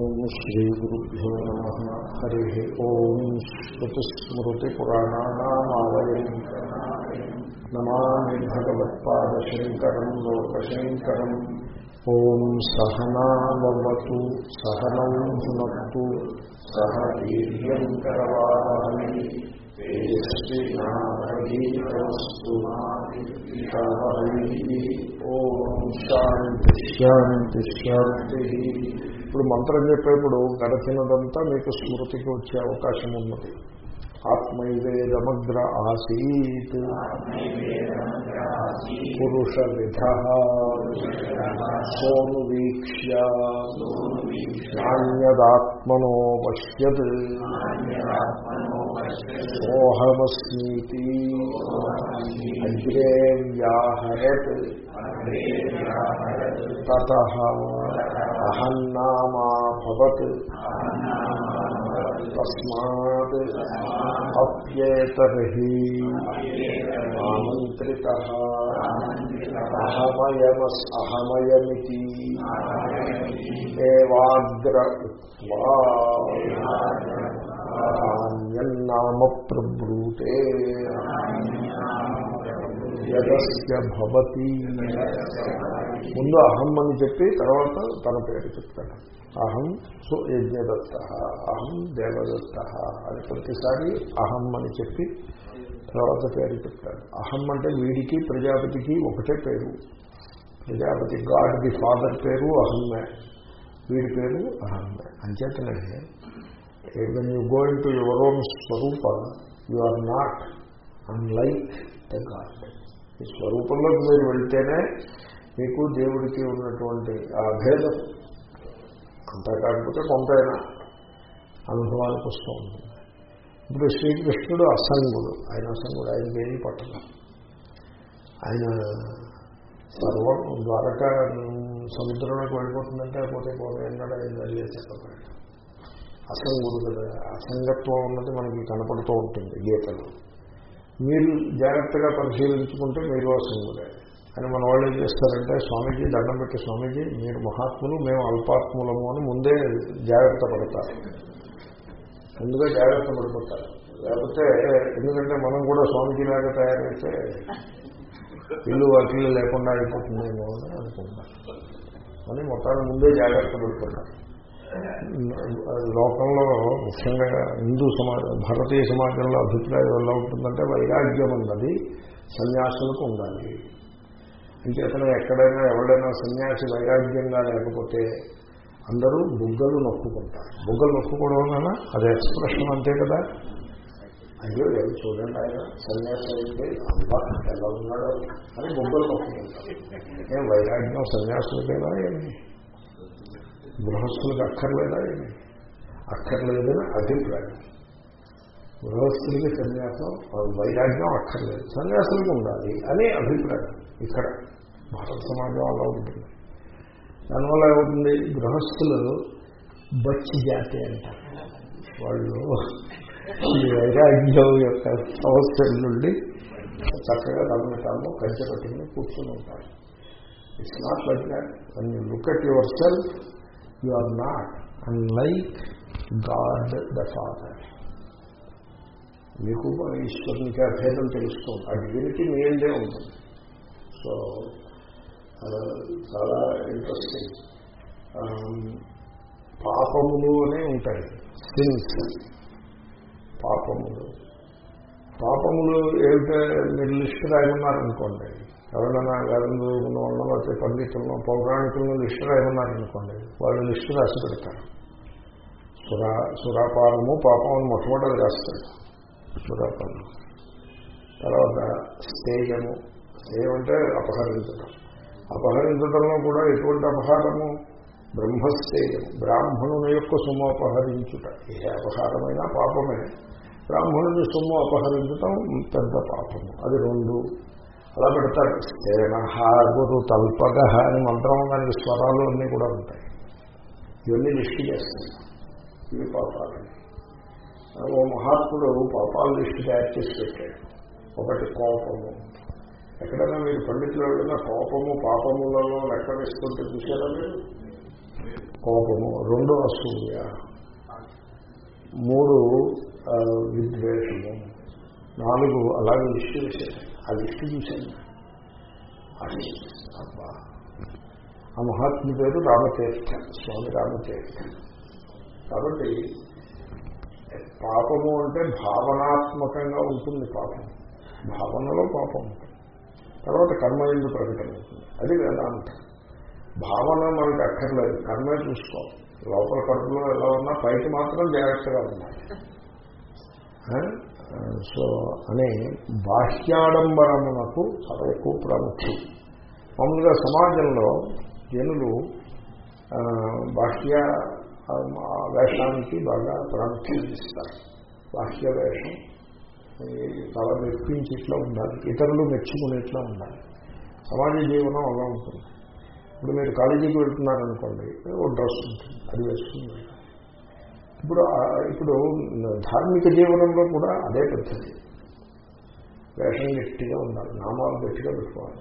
श्रीगुरुभ्यो नमः। हरिः ॐ श्रुतिस्मृतिपुराणानामालयम् नमामि भगवत्पादशङ्करम् लोकशङ्करम्। ॐ सहनावतु सहनौ भुनक्तु, सह वीर्यम् करवामि तेजस्विनामस्तु ॐ शान्तिः शान्तिः शान्तिः। ఇప్పుడు మంత్రం చెప్పేప్పుడు గడచినదంతా మీకు స్మృతికి వచ్చే అవకాశం ఉన్నది. ఆత్మైవేదమగ్ర ఆసీత్. పురుష విధ సోను వీక్ష్య నాణ్యదాత్మనో పశ్యత్. సోహమస్మీతి. అగ్రే వ్యాహరత్ తత. అహన్నామాభవత్. తస్మాత్ అప్యేతర్హి. ఆమంత్రిత. అహమయమస్ అహమయమితి ఏవాగ్ర నామ ప్రబ్రూతే యదస్య భవతి. ముందు అహం అని చెప్పి తర్వాత తన పేరు చెప్తాడు. అహం సో యజ్ఞదత్త అహం దేవదత్త అని ప్రతిసారి అహం అని చెప్పి తర్వాత పేరు చెప్తాడు. అహం అంటే వీడికి ప్రజాపతికి ఒకటే పేరు. ప్రజాపతి గాడ్ ది ఫాదర్ పేరు అహమ్మే. వీడి పేరు అహమ్మే. అంచేతనే when you go into your own Swaroopa you are not unlike the God ఈ స్వరూపంలోకి మీరు వెళ్తేనే మీకు దేవుడికి ఉన్నటువంటి ఆ భేదం. అంతా కాకపోతే కొంతైనా అనుభవానికి వస్తూ ఉంటుంది. ఇప్పుడు శ్రీకృష్ణుడు అసంగుడు. ఆయన అసంగుడు ఆయనకి ఏమీ పట్టదు ఆయన సర్వం ద్వారక సముద్రంలోకి వెళ్ళిపోతుందంటే పోతే పోతే ఎన్నడూ ఆయన వెళ్ళేసేకపోయాడు అసంగుడు కదా. అసంగత్వం ఉన్నది మనకి కనపడుతూ ఉంటుంది గీతలు. మీరు జాగ్రత్తగా పరిశీలించుకుంటే మీరు అసంగులే అని మన వాళ్ళు ఏం చేస్తారంటే స్వామీజీ దండం పెట్టి స్వామీజీ మీరు మహాత్ములు మేము అల్పాత్ములము అని ముందే జాగ్రత్త పడతారు. ముందుగా జాగ్రత్త పడిపోతారు. లేకపోతే ఎందుకంటే మనం కూడా స్వామీజీలాగా తయారైతే ఇల్లు వాటిల్లు లేకుండా అయిపోతుందేమో అని అనుకుంటారు. అని మొత్తాన్ని ముందే జాగ్రత్త పడుతున్నారు. లోకంలో ముఖ్యంగా హిందూ సమాజం భారతీయ సమాజంలో అభిప్రాయం ఎలా ఉంటుందంటే వైరాగ్యం అన్నది సన్యాసులకు ఉండాలి. అంచేతనే ఎక్కడైనా ఎవడైనా సన్యాసి వైరాగ్యంగా లేకపోతే అందరూ బుగ్గలు నొక్కుకుంటారు. బుగ్గలు నొక్కుకోవడం వలన అది ఎక్స్ప్రెషన్ అంతే కదా? అయ్యో ఎవరు చూడండి ఆయన. సన్యాసి అయితే అబ్బా ఎలా ఉన్నాడో. అని బొగ్గలు నొక్కుకుంటారు. ఏం వైరాగ్యం సన్యాసులకేనా ఏమి గృహస్థులకు అక్కర్లేదా ఏమి? అక్కర్లేదని అభిప్రాయం. గృహస్థులకి సన్యాసం వైరాగ్యం అక్కర్లేదు. సన్యాసులకు ఉండాలి అనే అభిప్రాయం ఇక్కడ భారత సమాజం అలా ఉంటుంది. దానివల్ల ఏమవుతుంది? గృహస్థులు బచ్చి జాతి అంటారు. వాళ్ళు ఈ వైరాగ్యం యొక్క సమస్యల నుండి చక్కగా తమను తాము కంచె పట్టుకుని కూర్చొని ఉంటారు. It's not like that when you look at yourself you are not unlike God the Father మీకు ఈశ్వరునికి అభేదం తెలుస్తుంది. ఆ డివినిటీ మీదే ఉంటుంది. సో చాలా ఇంట్రెస్టింగ్ um, పాపములు అనే ఉంటాయి. సిన్స్ పాపములు. పాపములు ఏమిటో మీరు లిస్టు రాయమన్నారనుకోండి. ఎవరైనా వేదం చదువుకున్న వాళ్ళలో లేకపోతే పండితులను పౌరాణికులను లిస్టు రాయమన్నారనుకోండి వాళ్ళు లిస్టు రాసి పెడతారు. సురా సురాపానము పాపం అని మొట్టమొదటి రాస్తాడు. సురాపానం తర్వాత స్నేహము. స్నేహం అంటే అపహరించడం అపహరించడంలో కూడా ఎటువంటి అపహారము? బ్రహ్మస్తేయం బ్రాహ్మణుని యొక్క సుమోపహరించుట. అపహరించుట ఏ అపహారమైనా పాపమే. బ్రాహ్మణుని సొమ్ము అపహరించటం పెద్ద పాపము అది రెండు. అలా పెడతారు. సేనహ గురు తల్పగహ అని మంత్రం దానికి స్వరాలు అన్నీ కూడా ఉంటాయి. ఇవన్నీ లిస్టు చేస్తాయి ఇవి పాపాలని ఓ మహాత్ముడు పాపాలు లిస్టు తయారు చేసి పెట్టాడు. ఒకటి కోపము. ఎక్కడైనా మీరు పండితులు ఎవరైనా కోపము పాపములలో లెక్క వేసుకుంటే చూసారా మీరు? కోపము. రెండు అసూయ. మూడు విద్వేషము నాలుగు అలాగే లిస్టు వేశారు ఆ లిస్టు చూశాను. అది అబ్బా. ఆ మహాత్ముడి పేరు రామతీర్థ స్వామి రామతీర్థ. కాబట్టి పాపము అంటే భావనాత్మకంగా ఉంటుంది పాపం. భావనలో పాపం ఉంటుంది. తర్వాత కర్మ ఎందు ప్రకటన అవుతుంది అది వేదాంతం. భావన మనకి అక్కర్లేదు. కర్మే చూసుకోవాలి. లోపల కడుపులో ఎలా ఉన్నా పైకి మాత్రం జాగ్రత్తగా ఉండాలి. సో అనే బాహ్యాడంబరమునకు చాలా ఎక్కువ ప్రాముఖ్యం. మామూలుగా సమాజంలో జనులు బాహ్య వేషానికి బాగా ప్రాముఖ్యం ఇస్తారు. బాహ్య వేషం చాలా మెప్పించి ఇట్లా ఉండాలి ఇతరులు మెచ్చుకునేట్లా ఉండాలి. సమాజ జీవనం అలా ఉంటుంది. ఇప్పుడు మీరు కాలేజీకి వెళ్తున్నారనుకోండి ఓ డ్రెస్ ఉంటుంది అది వేసుకుని ఇప్పుడు ఇప్పుడు ధార్మిక జీవనంలో కూడా అదే పద్ధతి. వేషం గట్టిగా ఉండాలి నామాలు గట్టిగా పెట్టుకోవాలి.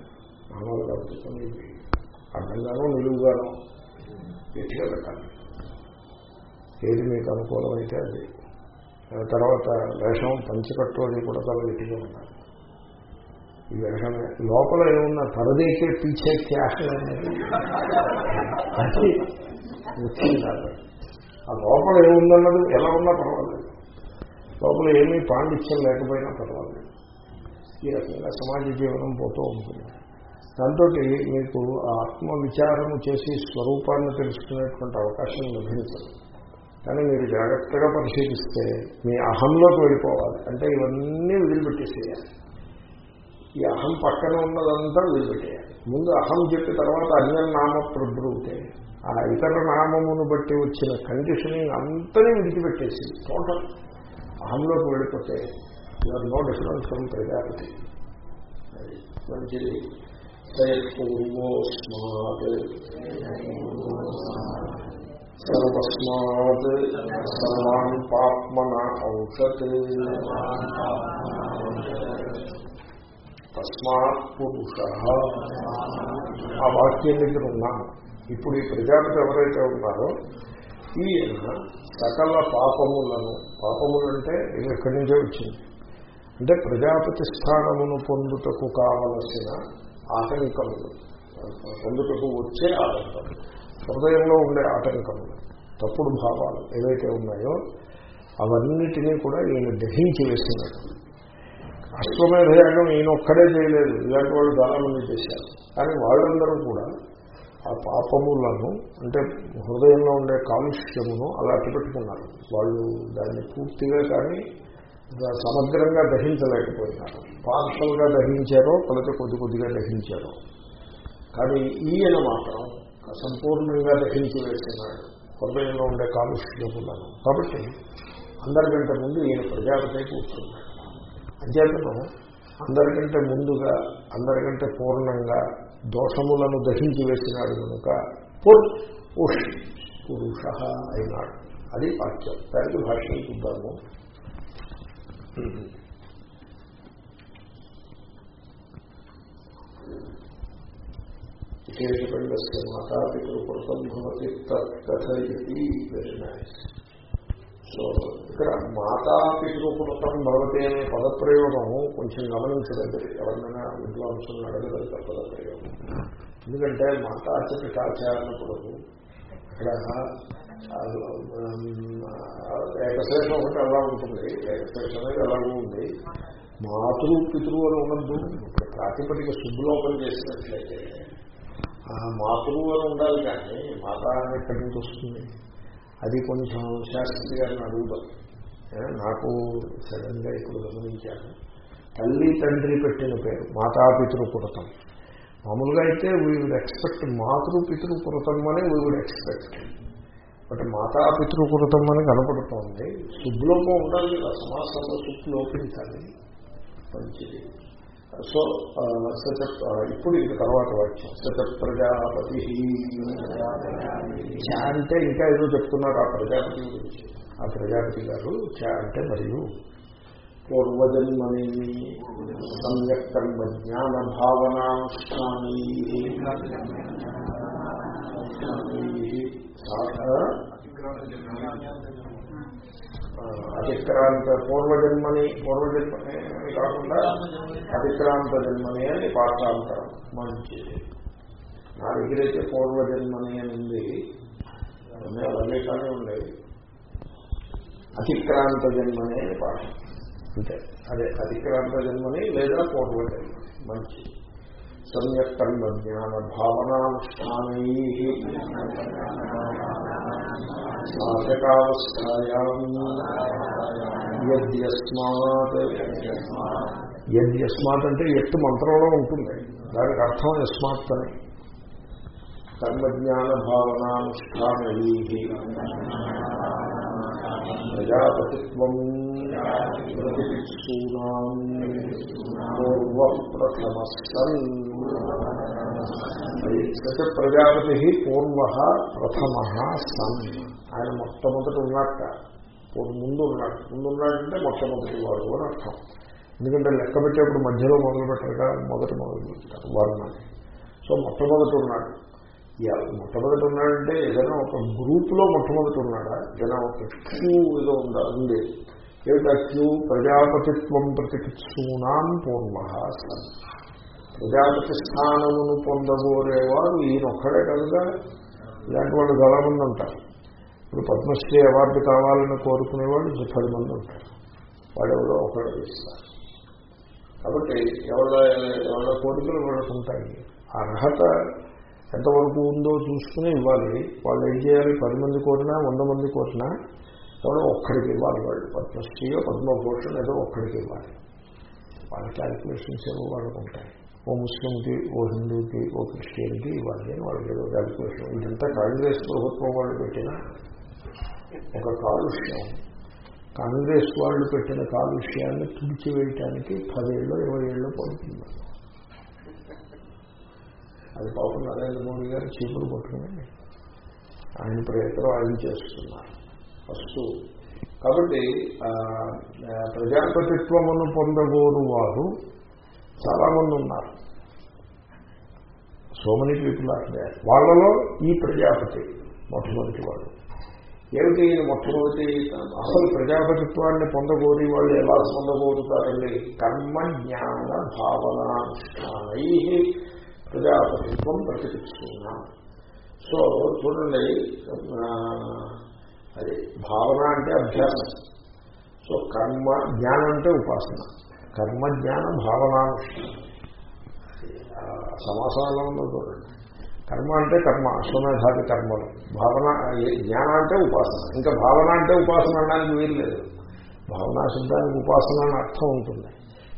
నామాలు కలుపుకొని అడ్డంగానో నిలువుగానో గట్టిగా పెట్టాలి. ఏది మీకు అనుకూలమైతే అది. తర్వాత వేషం పంచకట్టు అది కూడా చాలా గట్టిగా ఉండాలి. ఈ వేషమే లోపల ఏమున్న పరదేకే పీచే క్యాష్ అనేది అది. ముఖ్యం కాదు. ఆ లోపల ఏముందన్నది? ఎలా ఉన్నా పర్వాలేదు. లోపల ఏమీ పాండిత్యం లేకపోయినా పర్వాలేదు. ఈ రకంగా సమాజ జీవనం పోతూ ఉంటుంది. దాంతో మీకు ఆ ఆత్మ విచారము చేసి స్వరూపాన్ని తెలుసుకునేటువంటి అవకాశం లభించదు. కానీ మీరు జాగ్రత్తగా పరిశీలిస్తే మీ అహంలోకి వెళ్ళిపోవాలి. అంటే ఇవన్నీ వదిలిపెట్టేసేయాలి. ఈ అహం పక్కన ఉన్నదంతా వదిలిపెట్టేయాలి ముందు అహం చెప్పి తర్వాత అన్యనామ నామ ఆ ఇతర నామమును బట్టి వచ్చిన కండిషనింగ్ అంతనే విడిచిపెట్టేసి టోటల్ అహంలోకి వెళ్ళిపోతే you are no difference from Prajapati మంచిది. సర్వస్మాత్ సర్వాన్ పాప్మన ఔషత్. తస్మాత్ పురుష ఆ వాక్యం దగ్గర ఉన్నాను ఇప్పుడు ఈ ప్రజాపతి ఎవరైతే ఉన్నారో ఈయన సకల పాపములను పాపములంటే ఇది ఎక్కడి నుంచే వచ్చింది. అంటే ప్రజాపతి స్థానమును పొందుటకు కావలసిన ఆటంకములు పొందుటకు వచ్చే ఆటంకములు హృదయంలో ఉండే ఆటంకములు తప్పుడు భావాలు ఏవైతే ఉన్నాయో అవన్నిటినీ కూడా ఈయన దహించి వేసినాడు అశ్వమేధ యాగం ఈయన ఒక్కడే చేయలేదు. ఇలాంటి వాళ్ళు చాలామంది చేశారు. కానీ వాళ్ళందరూ కూడా ఆ పాపములను అంటే హృదయంలో ఉండే కాలుష్యమును అలా పెట్టుకున్నారు వాళ్ళు దాన్ని పూర్తిగా కానీ సమగ్రంగా దహించలేకపోయినారు. పార్షల్గా దహించారో లేకపోతే కొద్ది కొద్దిగా దహించారో. కానీ ఈయన మాత్రం సంపూర్ణంగా దహించి వేస్తున్నాడు హృదయంలో ఉండే కాలుష్యములను. కాబట్టి అందరికంటే ముందు ఈయన ప్రజాపతి కూర్చున్నాడు. అంచేతను అందరికంటే ముందుగా అందరికంటే పూర్ణంగా దోషములను దహించి వేసినాడు కనుక పుర్ పుష్ పురుష అయినాడు. అది వాక్యం. దానికి భాష్యం చూద్దాము. మాతాపితృ మాతాపితృకృతం భవతి తథయతి. వెరీ నైస్ సో ఇక్కడ మాతా మాతాపితృకృతం భవతి అనే పదప్రయోగం కొంచెం గమనించదండి. ఎవరినైనా విద్వాంసులను అడగదంత పదప్రయోగం. ఎందుకంటే మాతాచ పితాచ అన్నప్పుడు ఇక్కడ ఏకశేషం ఒకటి అలా ఉంటుంది. ఏకశేషం అనేది ఎలాగూ ఉంది. మాతృ పితృ అని ఉండద్దు ప్రాతిపదిక శుద్ధలోపం చేసినట్లయితే మాతృ అని ఉండాలి కానీ మాత అని ఎక్కడి నుంచి వస్తుంది? అది కొంచెం శాస్త్రి గారిని అడుగుదాం నాకు సడన్గా ఇప్పుడు గమనించాను. తల్లి తండ్రి పెట్టిన పేరు మాతాపితృ పురతం మామూలుగా అయితే వీ వుడ్ ఎక్స్పెక్ట్ మాతృ పితృ పురతం అని వీ వుడ్ ఎక్స్పెక్ట్ బట్ మాతాపితృ పురతం అని కనపడుతోంది. శుభ్లోపం ఉండాలి కదా సమాసంలో శుభ్లోపించాలి మంచిది. సో సచ ఇప్పుడు ఇది తర్వాత వాక్యం. సచ ప్రజాపతి. చ అంటే ఇంకా ఏదో చెప్తున్నారు ఆ ప్రజాపతి గురించి. ఆ ప్రజాపతి గారు చ అంటే మరియు. పూర్వజన్మని సమ్యక్ కర్మ జ్ఞాన భావనాష్టాని అతిక్రాంత పూర్వజన్మని పూర్వజన్మని కాకుండా అతిక్రాంత జన్మని అని పాఠాంతరం. మంచిది. నా దగ్గర అయితే పూర్వజన్మని అని ఉంది. అవన్నీ కానీ ఉండేవి. అతిక్రాంత జన్మని అని పాఠం. అంతే. అదే అతిక్రాంత జన్మని లేదా పూర్వజన్మని. మంచి సమ్యక్ కర్మ జ్ఞాన భావనానుష్ఠానై సాధకావస్థాయాం యద్యస్మాత్ యద్యస్మాత్ అంటే ఎత్తు మంత్రంలో ఉంటుంది. దానికి అర్థం యస్మాత్ అని. కర్మజ్ఞాన భావనానుష్ఠానై ప్రజాపతిత్వం ప్రతిపిత్సూనాం పూర్వ ప్రథమస్తన్ అయితే ప్రజాపతి పూర్వ ప్రథమ సన్ ఆయన మొట్టమొదటి ఉన్నట్ట ముందు ఉన్నాడు. ముందు ఉన్నాడంటే మొట్టమొదటి వాడు అని అర్థం. ఎందుకంటే లెక్క పెట్టేప్పుడు మధ్యలో మొదలు పెట్టరుగా మొదటి మొదలు పెడతారు వర్ణని సో మొట్టమొదటి ఉన్నాడు. మొట్టమొదటి ఉన్నాడంటే ఏదైనా ఒక గ్రూప్లో మొట్టమొదటి ఉన్నాడా? ఏదైనా ఒక క్యూ ఏదో ఉందా? ఉంది. ఏమిటా క్యూ? ప్రజాపతిత్వం ప్రతిపిత్సూనాం పూర్వ సన్ ప్రజాపతి స్థానమును పొందబోరేవాడు ఈయనొక్కడే కనుక ఇలాంటి వాళ్ళు గలమంది ఉంటారు ఇప్పుడు పద్మశ్రీ అవార్డు కావాలని కోరుకునేవాళ్ళు పది మంది ఉంటారు వాడెవరో ఒకడు ఇస్తారు. కాబట్టి ఎవరి ఎవరి కోరికలు పడుతుంటాయి ఉంటాయి అర్హత ఎంతవరకు ఉందో చూసుకుని ఇవ్వాలి. వాళ్ళు ఏం చేయాలి? పది మంది కోరినా వంద మంది కోరినా ఎవరో ఒక్కడికి ఇవ్వాలి వాళ్ళు. పద్మశ్రీయో పద్మభూషణ్ ఏదో ఒక్కడికి ఇవ్వాలి. వాళ్ళ క్యాల్కులేషన్స్ ఏమో వాళ్ళకు ఉంటాయి ఓ ముస్లింకి ఓ హిందూకి ఓ క్రిస్టియన్కి ఇవ్వాలి వాళ్ళకి ఏదో క్యాల్కులేషన్ ఇదంతా కాంగ్రెస్ ప్రభుత్వం వాళ్ళు పెట్టిన ఒక కాలుష్యం. కాంగ్రెస్ వాళ్ళు పెట్టిన కాలుష్యాన్ని తుడిచివేయటానికి పదేళ్ళు ఇరవై ఏళ్ళు పడుతుంది. అది పాపం నరేంద్ర మోడీ గారు చీపులు పట్టుకుని ఆయన ప్రయత్నం ఆయన చేస్తున్నారు. ఫస్ట్ కాబట్టి ప్రజాపతిత్వమును పొందగోరు వారు చాలామంది ఉన్నారు. సో మెనీ పీపుల్ ఆర్ వాళ్ళలో ఈ ప్రజాపతి మొట్టమొదటి వాళ్ళు ఏమిటి మొట్టమొదటి? అసలు ప్రజాపతిత్వాన్ని పొందగోరి వాళ్ళు ఎలా పొందగోరుతారండి కర్మ జ్ఞాన భావనానుష్ఠానై ప్రజాపతిత్వం ప్రతిపిస్తున్నా సో చూడండి అది భావన అంటే అభ్యాసం. సో కర్మ జ్ఞానం అంటే ఉపాసన. కర్మ జ్ఞాన భావనానుష్ఠానం సమాసాలలో చూడండి. కర్మ అంటే కర్మ అశ్వమేధాది కర్మలు. భావన జ్ఞానం అంటే ఉపాసన. ఇంకా భావన అంటే ఉపాసన అనడానికి వీలు లేదు. భావనా శబ్దానికి ఉపాసన అని అర్థం ఉంటుంది.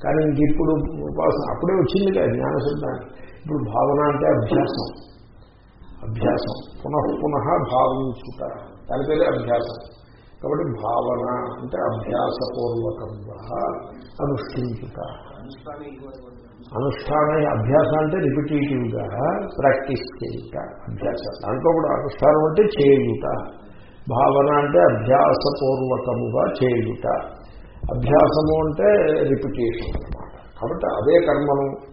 కానీ ఇంక ఇప్పుడు ఉపాసన అప్పుడే వచ్చింది కదా జ్ఞానశబ్దానికి ఇప్పుడు భావన అంటే అభ్యాసం. అభ్యాసం. పునః పునః భావించుట. దాని పేరే అభ్యాసం. కాబట్టి భావన అంటే అభ్యాసపూర్వకంగా అనుష్ఠించుట. అనుష్ఠాన అభ్యాసం అంటే రిపిటేటివ్గా ప్రాక్టీస్ చేయుట. అభ్యాస. దాంట్లో కూడా అనుష్ఠానం అంటే చేయుట. భావన అంటే అభ్యాసపూర్వకముగా చేయుట. అభ్యాసము అంటే రిపిటేషన్ అనమాట కాబట్టి అదే కర్మను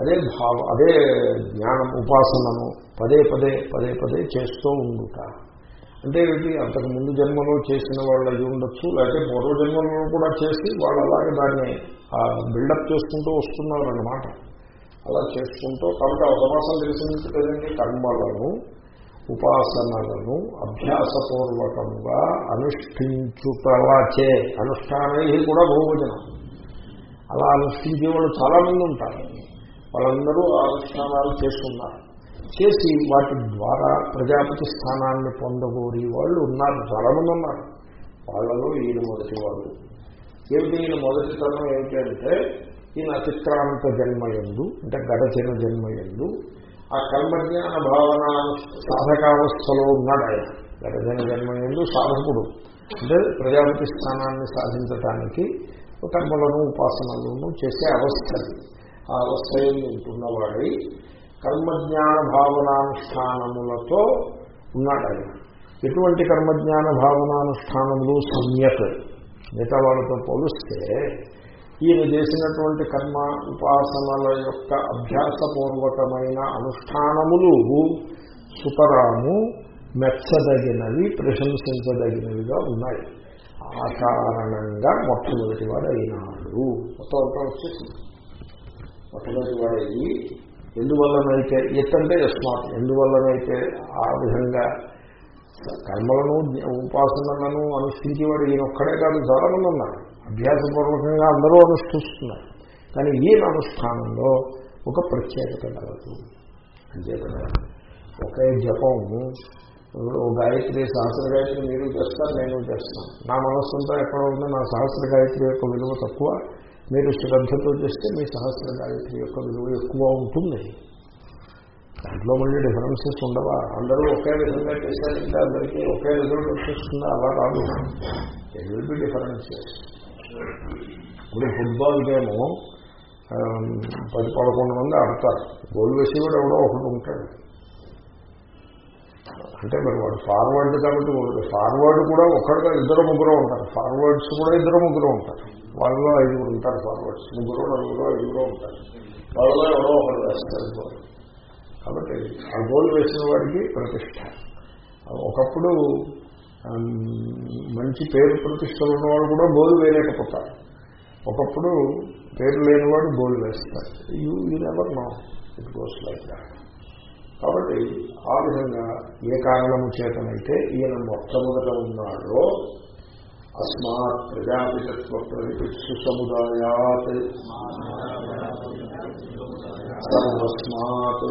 అదే భావ అదే జ్ఞానం ఉపాసనను పదే పదే పదే పదే చేస్తూ ఉండుట. అంటే ఏమిటి అంతకు ముందు జన్మలో చేసిన వాళ్ళు అయి ఉండొచ్చు లేకపోతే పూర్వ జన్మలో కూడా చేసి వాళ్ళు అలాగే దాన్ని బిల్డప్ చేసుకుంటూ వస్తున్నారు అనమాట అలా చేసుకుంటూ కాబట్టి అవకాశం తెలిసింది కదండి కర్మలను ఉపాసనలను అభ్యాసపూర్వకంగా అనుష్ఠించుటలాచే అనుష్ఠానై కూడా బహువచనం. అలా అనుష్ఠించే వాళ్ళు చాలామంది ఉంటారు. వాళ్ళందరూ అనుష్ఠానాలు చేస్తున్నారు. చేసి వాటి ద్వారా ప్రజాపతి స్థానాన్ని పొందగోరి వాళ్ళు ఉన్నారు చాలామంది ఉన్నారు. వాళ్ళలో ఈయన మొదటి వాళ్ళు ఏమిటి ఈయన మొదటితనం ఏమిటంటే ఈయన అతిక్రాంత జన్మయందు అంటే గడచిన జన్మయందు ఆ కర్మజ్ఞాన భావన సాధకావస్థలో ఉన్నాడు ఆయన. గడచిన జన్మయందు సాధకుడు. అంటే ప్రజాపతి స్థానాన్ని సాధించటానికి కర్మలను ఉపాసనలను చేసే అవస్థ ఆ అవస్థ ఉంటున్నవాడై కర్మజ్ఞాన భావనానుష్ఠానములతో ఉన్నాడు ఆయన ఎటువంటి కర్మజ్ఞాన భావనానుష్ఠానములు సమ్యక్? మిగతా వాళ్ళతో పోలిస్తే ఈయన చేసినటువంటి కర్మ ఉపాసనల యొక్క అభ్యాసపూర్వకమైన అనుష్ఠానములు సుతరాము మెచ్చదగినవి ప్రశంసించదగినవిగా ఉన్నాయి. ఆ కారణంగా మొట్టమొదటి వాడు అయినాడు మొత్తం అంతా వచ్చేసింది. మొట్టమొదటి వాడు అయ్యి ఎందువల్లనైతే ఎత్తంటే యస్మాత్ ఎందువల్లనైతే ఆ విధంగా కర్మలను ఉపాసనలను అనుష్ఠించేవాడు ఈయన ఒక్కడే కాదు చాలామంది ఉన్నారు. అభ్యాసపూర్వకంగా అందరూ అనుష్ఠిస్తున్నారు. కానీ ఈయన అనుష్ఠానంలో ఒక ప్రత్యేకత కలదు. అంతేకాదు ఒకే జపం ఓ గాయత్రి సహస్ర గాయత్రి మీరు చేస్తారు నేను చేస్తాను. నా మనస్సంతా ఎక్కడ ఉంది నా సహస్ర గాయత్రి యొక్క విలువ తక్కువ. మీరు శ్రద్ధతో చేస్తే మీ సహస్ర గాయత్రి యొక్క విలువ ఎక్కువ ఉంటుంది. దాంట్లో మళ్ళీ డిఫరెన్సెస్ ఉండవా? అందరూ ఒకే విధంగా చేశారంటే అందరికీ ఒకే రిజల్ట్ వచ్చేస్తుందా? అలా రాదు విల్ బి డిఫరెన్సెస్ ఇప్పుడు ఫుట్బాల్ గేమ్ పది పదకొండు మంది ఆడతారు. గోల్ వేసి కూడా ఎవడో ఒకటి ఉంటాడు. అంటే మరి వాడు ఫార్వర్డ్ కాబట్టి ఫార్వర్డ్ కూడా ఒక్కడిగా ఇద్దరు ముగ్గురు ఉంటారు. ఫార్వర్డ్స్ కూడా ఇద్దరు ముగ్గురు ఉంటారు. వాళ్ళలో ఐదుగురు ఉంటారు ఫార్వర్డ్స్ ముగ్గురు నలుగురు ఐదుగురు ఉంటారు. వాళ్ళలో ఎవరో ఒకరు వేస్తారు గోల్ కాబట్టి ఆ గోల్ వేసిన వాడికి ప్రతిష్ట. ఒకప్పుడు మంచి పేరు ప్రతిష్టలు ఉన్నవాడు కూడా గోల్ వేయలేకపోతారు. ఒకప్పుడు పేరు లేనివాడు గోల్ వేస్తారు. You you never know it goes like that కాబట్టి ఆ విధంగా ఏ కారణము చేతనైతే ఈయన మొట్టమొదట ఉన్నాడో అస్మాత్ ప్రజాపితత్వ ప్రతిపిత్సు సముదాయాత్ సర్వస్మాత్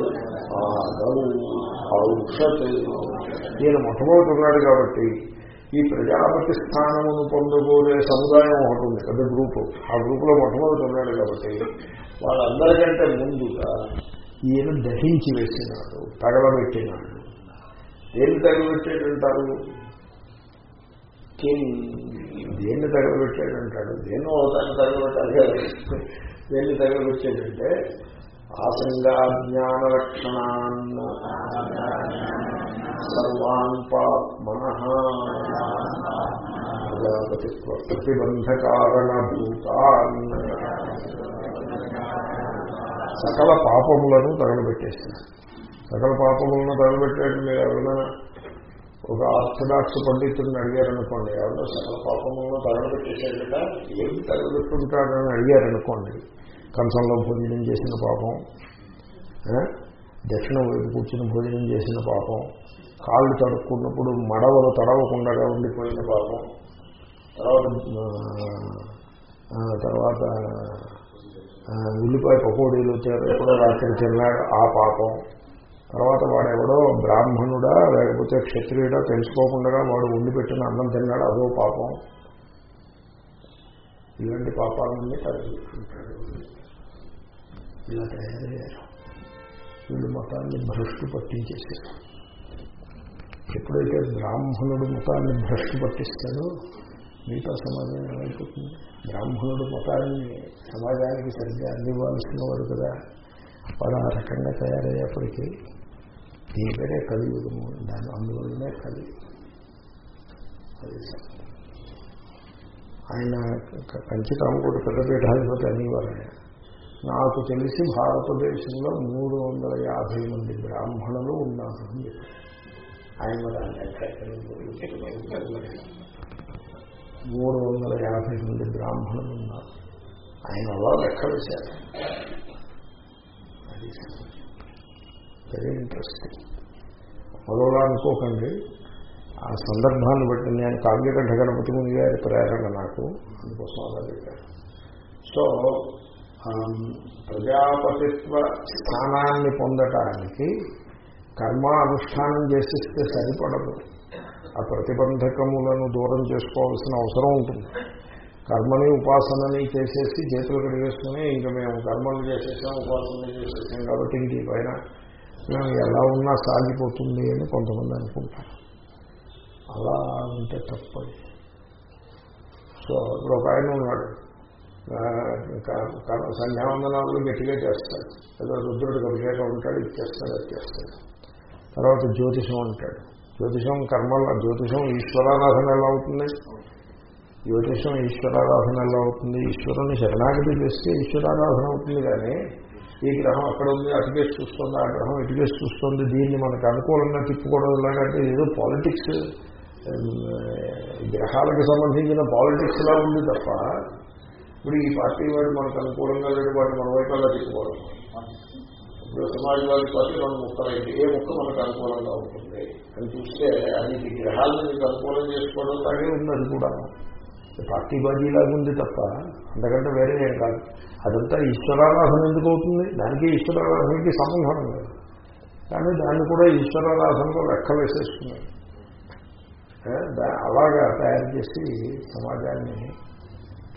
ఔషత్ ఈయన మొట్టమొదటి ఉన్నాడు కాబట్టి ఈ ప్రజాపతి స్థానమును పొందబోయే సముదాయం ఒకటి ఉంది పెద్ద గ్రూపు. ఆ గ్రూపులో మొట్టమొదటి ఉన్నాడు కాబట్టి వాళ్ళందరికంటే ముందుగా ఈయన దహించి వేసినాడు తగలబెట్టినాడు. దేన్ని తగలబెట్టాడంటారు? దేన్ని తగలబెట్టాడంటాడు? దేన్ని ఒకదాన్ని తగలబెట్టాలి దేన్ని తగలబెట్టాడంటే ఆసంగాజ్ఞాన లక్షణాన్ సర్వాన్ పాత్మన ప్రజాపతిత్వ ప్రతిబంధకారణభూతాన్ సకల పాపములను తగలబెట్టేసిన సకల పాపములను తగలబెట్టాడు మీరు ఎవరైనా ఒక ఆర్థడాక్స్ పండితుడిని అడిగారనుకోండి ఎవరో సకల పాపములను తగలబెట్టేసాడట ఏం తగలబెట్టుంటాడని అడిగారనుకోండి కంచంలో భోజనం చేసిన పాపం దక్షిణ వైపు కూర్చుని భోజనం చేసిన పాపం కాళ్ళు తడుక్కున్నప్పుడు మడవలు తడవకుండా ఉండిపోయిన పాపం తర్వాత తర్వాత ఉల్లిపాయ పకోడీలు ఎప్పుడో రాత్రి తిన్నాడు ఆ పాపం తర్వాత వాడెవడో బ్రాహ్మణుడా లేకపోతే క్షత్రియుడా తెలుసుకోకుండా వాడు ఉండి పెట్టిన అన్నం తిన్నాడు అదో పాపం. ఇలాంటి పాపాలన్నీ తగ్గుతుంటాడు ఇలా తయారయ్యారు. వీళ్ళు మతాన్ని భ్రష్టు పట్టించేశారు. ఎప్పుడైతే బ్రాహ్మణుడు మతాన్ని భ్రష్టు పట్టిస్తాడో మిగతా సమాజం ఏమైపోతుంది? బ్రాహ్మణుడు మతాన్ని సమాజానికి సరిగ్గా అందివ్వాల్సిన వాడు కదా. వాడు ఆ రకంగా తయారయ్యేప్పటికీ దీనికనే కలియుగము దాని అందువల్లనే కలి అది ఆయన కంచి పెద్దపీఠాధిపతి అనేవారు నాకు తెలిసి భారతదేశంలో మూడు వందల యాభై మంది బ్రాహ్మణులు ఉన్నారు అని ఆయన మూడు వందల యాభై మంది బ్రాహ్మణులు ఉన్నారు. ఆయన అలా లెక్క వేశారు. అది వెరీ ఇంట్రెస్టింగ్ మరోలా అనుకోకండి ఆ సందర్భాన్ని బట్టి నేను కావ్యకంఠ గణపతి ముందు గారి ప్రేరణ నాకు అందుకోసం అలా చెప్పాను. సో um, ప్రజాపతిత్వ స్థానాన్ని పొందటానికి కర్మ అనుష్ఠానం చేసిస్తే సరిపడదు. ఆ ప్రతిబంధకములను దూరం చేసుకోవాల్సిన అవసరం ఉంటుంది. కర్మని ఉపాసనని చేసేసి చేతులు కడిగేసుకుని ఇంకా మేము కర్మలు చేసేసాం ఉపాసనలు చేసేసాం కాబట్టి ఇంటి పైన మనం ఎలా ఉన్నా సాగిపోతుంది అని కొంతమంది అనుకుంటారు. అలా ఉంటే తప్పది సో ఇప్పుడు ఒక ఆయన ఉన్నాడు. సంధ్యావందనాలు గట్టిగా చేస్తాడు. ఏదో రుద్రుడికి అభిషేకం ఉంటాడు ఇచ్చేస్తాడు అది చేస్తాడు. తర్వాత జ్యోతిషం అంటాడు. జ్యోతిషం కర్మల జ్యోతిషం ఈశ్వరారాధన ఎలా అవుతుంది? జ్యోతిషం ఈశ్వరారాధన ఎలా అవుతుంది? ఈశ్వరుని శరణాగతి చేస్తే ఈశ్వరారాధన అవుతుంది కానీ ఈ గ్రహం అక్కడ ఉంది అటుకేసి చూస్తుంది ఆ గ్రహం ఇటుకేసి చూస్తుంది దీన్ని మనకు అనుకూలంగా తిప్పుకోవడం ఎలాగంటే ఏదో పాలిటిక్స్ గ్రహాలకు సంబంధించిన పాలిటిక్స్ లా ఉంది తప్ప ఇప్పుడు ఈ పార్టీ వాడు మనకు అనుకూలంగా లేడు వాడిని మన వైపులా తిప్పుకోవడం. ఇప్పుడు సమాజవాది పార్టీ మనం ముక్కలైంది. ఏ ముక్క మనకు అనుకూలంగా ఉంటుంది? అని చూస్తే అది గ్రహాలను మీకు అనుకూలం చేసుకోవడం లాగే ఉంది అది కూడా పార్టీ బాజీలాగా ఉంది తప్ప అంతకంటే వేరే ఏం కాదు. అదంతా ఈశ్వరారాధన ఎందుకు అవుతుంది? దానికి ఈశ్వరారాధనకి సంబంధం లేదు. కానీ దాన్ని కూడా ఈశ్వరారాధనలో లెక్క వేసేస్తున్నాయి దా- అలాగా తయారు చేసి సమాజాన్ని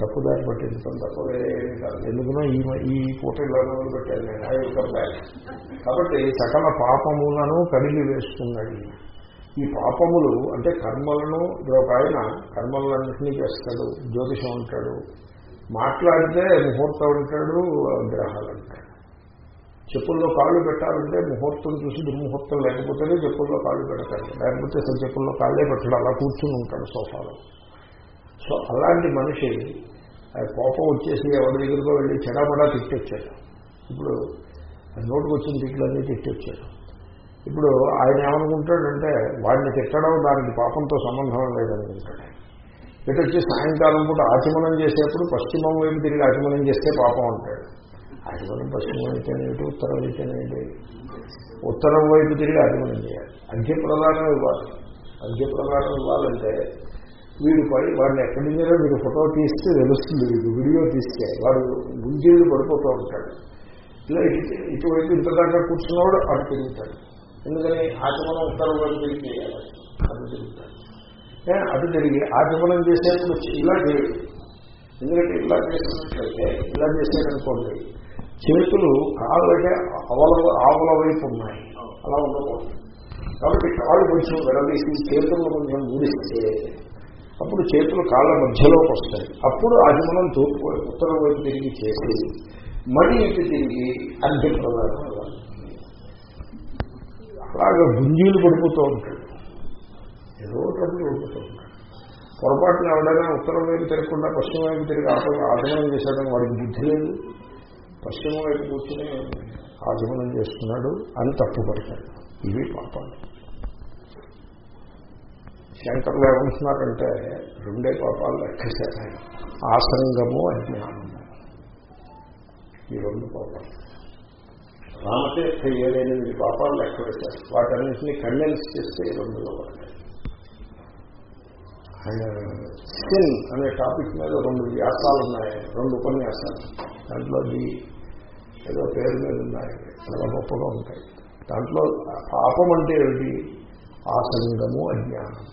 తప్పుదారి పట్టించడం తప్ప వేరే ఏమీ కాదు. ఎందుకునో ఈ ఈ పూట ఇలా పెట్టాను నేను ఐ కాబట్టి సకల పాపములను కడిగి వేస్తున్నాయి ఈ పాపములు అంటే కర్మలను ఇప్పుడు ఒక ఆయన కర్మలన్నింటినీ చేస్తాడు జ్యోతిషం అంటాడు మాట్లాడితే ముహూర్తం అంటాడు గ్రహాలు అంటాడు. చెప్పుల్లో కాళ్ళు పెట్టాలంటే ముహూర్తం చూసి దుర్ముహూర్తం లేకపోతేనే చెప్పుల్లో కాళ్ళు పెడతాడు. లేకపోతే అసలు చెప్పుల్లో కాళ్ళే పెట్టాడు అలా కూర్చుని ఉంటాడు సోఫాలో. సో అలాంటి మనిషి ఆ కోపం వచ్చేసి ఎవరి దగ్గరికో వెళ్ళి చెడామడా తిట్టొచ్చాడు. ఇప్పుడు నోటుకు వచ్చిన తిట్లన్నీ తిట్టొచ్చాడు. ఇప్పుడు ఆయన ఏమనుకుంటాడంటే వాడిని తిట్టడం దానికి పాపంతో సంబంధం లేదనుకుంటాడు. ఇటు వచ్చి సాయంకాలం పూట ఆచమనం చేసేప్పుడు పశ్చిమం వైపు తిరిగి ఆచమనం చేస్తే పాపం అంటాడు. ఆచమనం పశ్చిమం అయితేనేంటి ఉత్తరం అయితేనేంటి ఉత్తరం వైపు తిరిగి ఆచమనం చేయాలి. అర్ఘ్యప్రదానం ఇవ్వాలి. అర్ఘ్యప్రదానం ఇవ్వాలంటే వీడు పడి వాడిని ఎక్కడి నుంచో మీరు ఫోటో తీస్తే తెలుస్తుంది వీడు వీడియో తీస్తే. వాడు గుంజీళ్ళు పడిపోతూ ఉంటాడు. ఇలా ఇటు ఇటువైపు ఇంతదాకా కూర్చున్నవాడు అటు తిరుగుతాడు. ఎందుకని ఆచమనం ఉత్తరం వైపు తిరిగి చేయాలి అటు తిరుగుతాడు అటు తిరిగి ఆచమనం చేసేప్పుడు ఇలా చేయడు. ఎందుకంటే ఇలా చేసినట్లయితే ఇలా చేసేటనుకోండి చేతులు కాళ్ళకే అవల ఆవల వైపు ఉన్నాయి. అలా ఉండకూడదు. కాబట్టి కాళ్ళు కొంచెం విడదీసి చేతులను కొంచెం మూడిస్తే అప్పుడు చేతులు కాళ్ళ మధ్యలోకి వస్తాయి. అప్పుడు ఆచమనం తూర్పు ఉత్తరం వైపు తిరిగి చేసి మళ్ళీ ఇటు తిరిగి అర్ఘ్య ప్రదానం అలాగే గుంజీలు పడిపోతూ ఉంటాడు ఏదో ట్రబుల్ పడిపోతూ ఉంటాడు పొరపాటున ఎవడైనా ఉత్తరం వైపు తిరగకుండా పశ్చిమ వైపు తిరిగి ఆట ఆచమనం చేశాడని వాడికి బుద్ధి లేదు. పశ్చిమ వైపు కూర్చుని ఆచమనం చేస్తున్నాడు అని తప్పుపడతాడు. ఇవి పాపాలు. శంకర్లు ఏమంటున్నారంటే రెండే పాపాలు లెక్కేశారు. ఆసంగము అజ్ఞానము. ఈ రెండు పాపాలు. రామతీర్థ ఏడెనిమిది పాపాలు లెక్క పెట్టారు వాటన్నింటినీ కండెన్స్ చేస్తే రెండులో పడతాయి స్కిన్ అనే టాపిక్ మీద రెండు వ్యాసాలు ఉన్నాయి రెండు ఉపన్యాసాలు. దాంట్లో ది ఏదో పేరు మీద ఉన్నాయి చాలా గొప్పగా ఉంటాయి. దాంట్లో పాపం అంటే ఏమిటి? ఆసంగము అజ్ఞానం.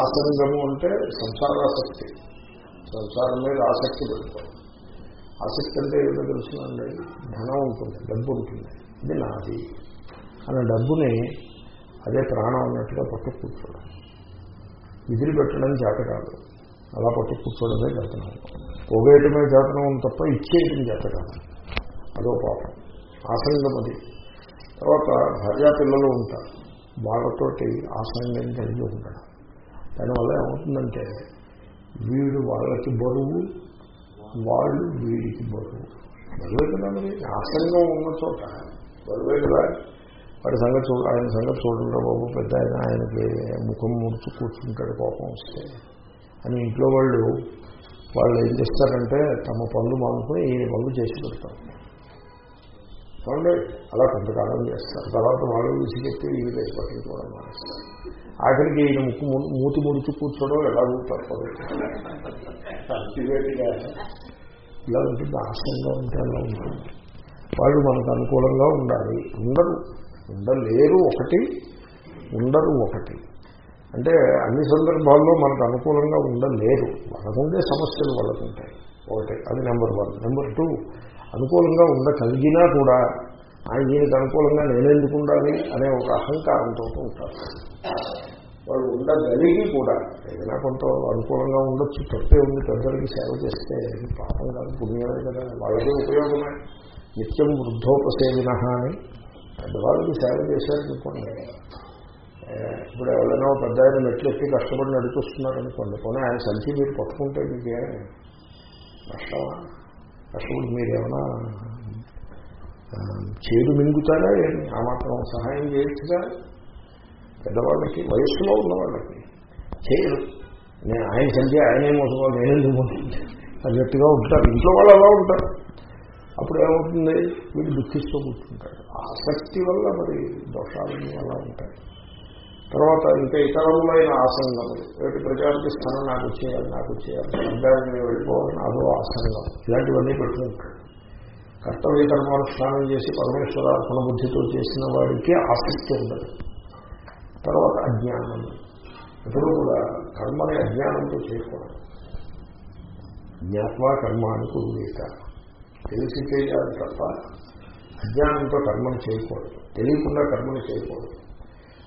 ఆసంగము అంటే సంసారాసక్తి. సంసారం మీద ఆసక్తి పెడతాం ఆసక్తి అంటే ఏమిటో తెలుసునండి ధనం ఉంటుంది డబ్బు ఉంటుంది. ఇది నాది. అనే డబ్బుని అదే ప్రాణం అన్నట్టుగా పట్టు కూర్చోవడం. విదిలి పెట్టడం చేత కాదు అలా పట్టు కూర్చోవడమే జాతనం పోగేయటమే జాతనం తప్ప ఇచ్చేయటం చేత కాదు అదో పాపం. ఆసంగం అది. తర్వాత భార్యా పిల్లలు ఉంటారు. వాళ్ళతోటి ఆసంగం కలిగి ఉండడం దానివల్ల ఏమవుతుందంటే వీడు వాళ్ళకి బరువు వాళ్ళు వీడికి బరువు బరువే కదా మరి. ఆసంగం ఉన్న చోట. బరువే కదా వాడి సంగతి చూడ ఆయన సంగతి చూడండి బాబు పెద్ద ఆయన ఆయనకి ముఖం ముడుచు కూర్చుంటాడు కోపం వస్తే. అని ఇంట్లో వాళ్ళు వాళ్ళు ఏం చేస్తారంటే తమ పనులు మానుకొని ఈయన పనులు చేసి పెడతారు. చూడండి అలా కొంతకాలం చేస్తారు. తర్వాత వాళ్ళు విసిగెత్తి ఈ చేసి పట్టించుకోవడం మానేస్తారు. ఆఖరికి ఈయన ముక్కు మూతి ముడుచు కూర్చోవడం ఎలా తప్పదు ఇలా ఉంటుంది ఆశంగా ఉంటే అలా ఉంటుంది వాళ్ళు మనకు అనుకూలంగా ఉండాలి. ఉండరు ఉండలేరు ఒకటి ఉండరు ఒకటి. అంటే అన్ని సందర్భాల్లో మనకు అనుకూలంగా ఉండలేరు. వాళ్ళకుండే సమస్యలు వాళ్ళకుంటాయి. ఒకటి అది నెంబర్ వన్. నెంబర్ టూ అనుకూలంగా ఉండగలిగినా కూడా ఆయన దీనికి అనుకూలంగా నేనెందుకు ఉండాలి అనే ఒక అహంకారంతో ఉంటారు. వాళ్ళు ఉండగలిగి కూడా. ఏదైనా కొంత అనుకూలంగా ఉండొచ్చు తప్పే ఉంది పెద్దలకి సేవ చేస్తే పాపం కాదు పుణ్యమే కదా. వాళ్ళకి ఉపయోగమే నిత్యం వృద్ధోపసేవిన అని పెద్దవాళ్ళకి సేవ చేశారనుకోండి. ఇప్పుడు ఎవరైనా పెద్ద ఆయన మెట్లు ఎక్కి కష్టపడి నడిపిస్తున్నారనుకోండి పోనీ ఆయన సంచి మీరు పట్టుకుంటే మీకే కష్టమా కష్టపడి మీరేమైనా ఆ, మింగుతారా? ఏమి? ఆ మాత్రం సహాయం చేయొచ్చుగా. పెద్దవాళ్ళకి వయస్సులో ఉన్న వాళ్ళకి చేయరు. నేను ఆయన సంధ్య ఆయనే మోసపోవాలి నేనేందుకు మోసపోతుంది అన్నట్టుగా ఉంటారు. ఇంట్లో వాళ్ళు అలా ఉంటారు. అప్పుడు ఏమవుతుంది? వీడు దుఃఖిస్తూ కూర్చుంటాడు ఆసక్తి వల్ల మరి దోషాలన్నీ అలా ఉంటాయి. తర్వాత ఇంకా ఇతరములైన ఆసంగములు. వీటి ప్రజానికి స్థానం నాకు చేయాలి నాకు చేయాలి. స్వర్గానికి వెళ్ళిపోవాలి నాదో ఆసంగం. ఇలాంటివన్నీ పెట్టుకుంటాడు కర్తవ్య కర్మానుష్ఠానం చేసి పరమేశ్వరార్పణ బుద్ధితో చేసిన వాడికి ఆసక్తి ఉండదు. తర్వాత అజ్ఞానం. ఎప్పుడూ కూడా కర్మని అజ్ఞానంతో చేయకూడదు. జ్ఞాత్వా కర్మాన్ని కురువేత తెలిసి చేయాలి తప్ప అజ్ఞానంతో కర్మను చేయకూడదు. తెలియకుండా కర్మను చేయకూడదు.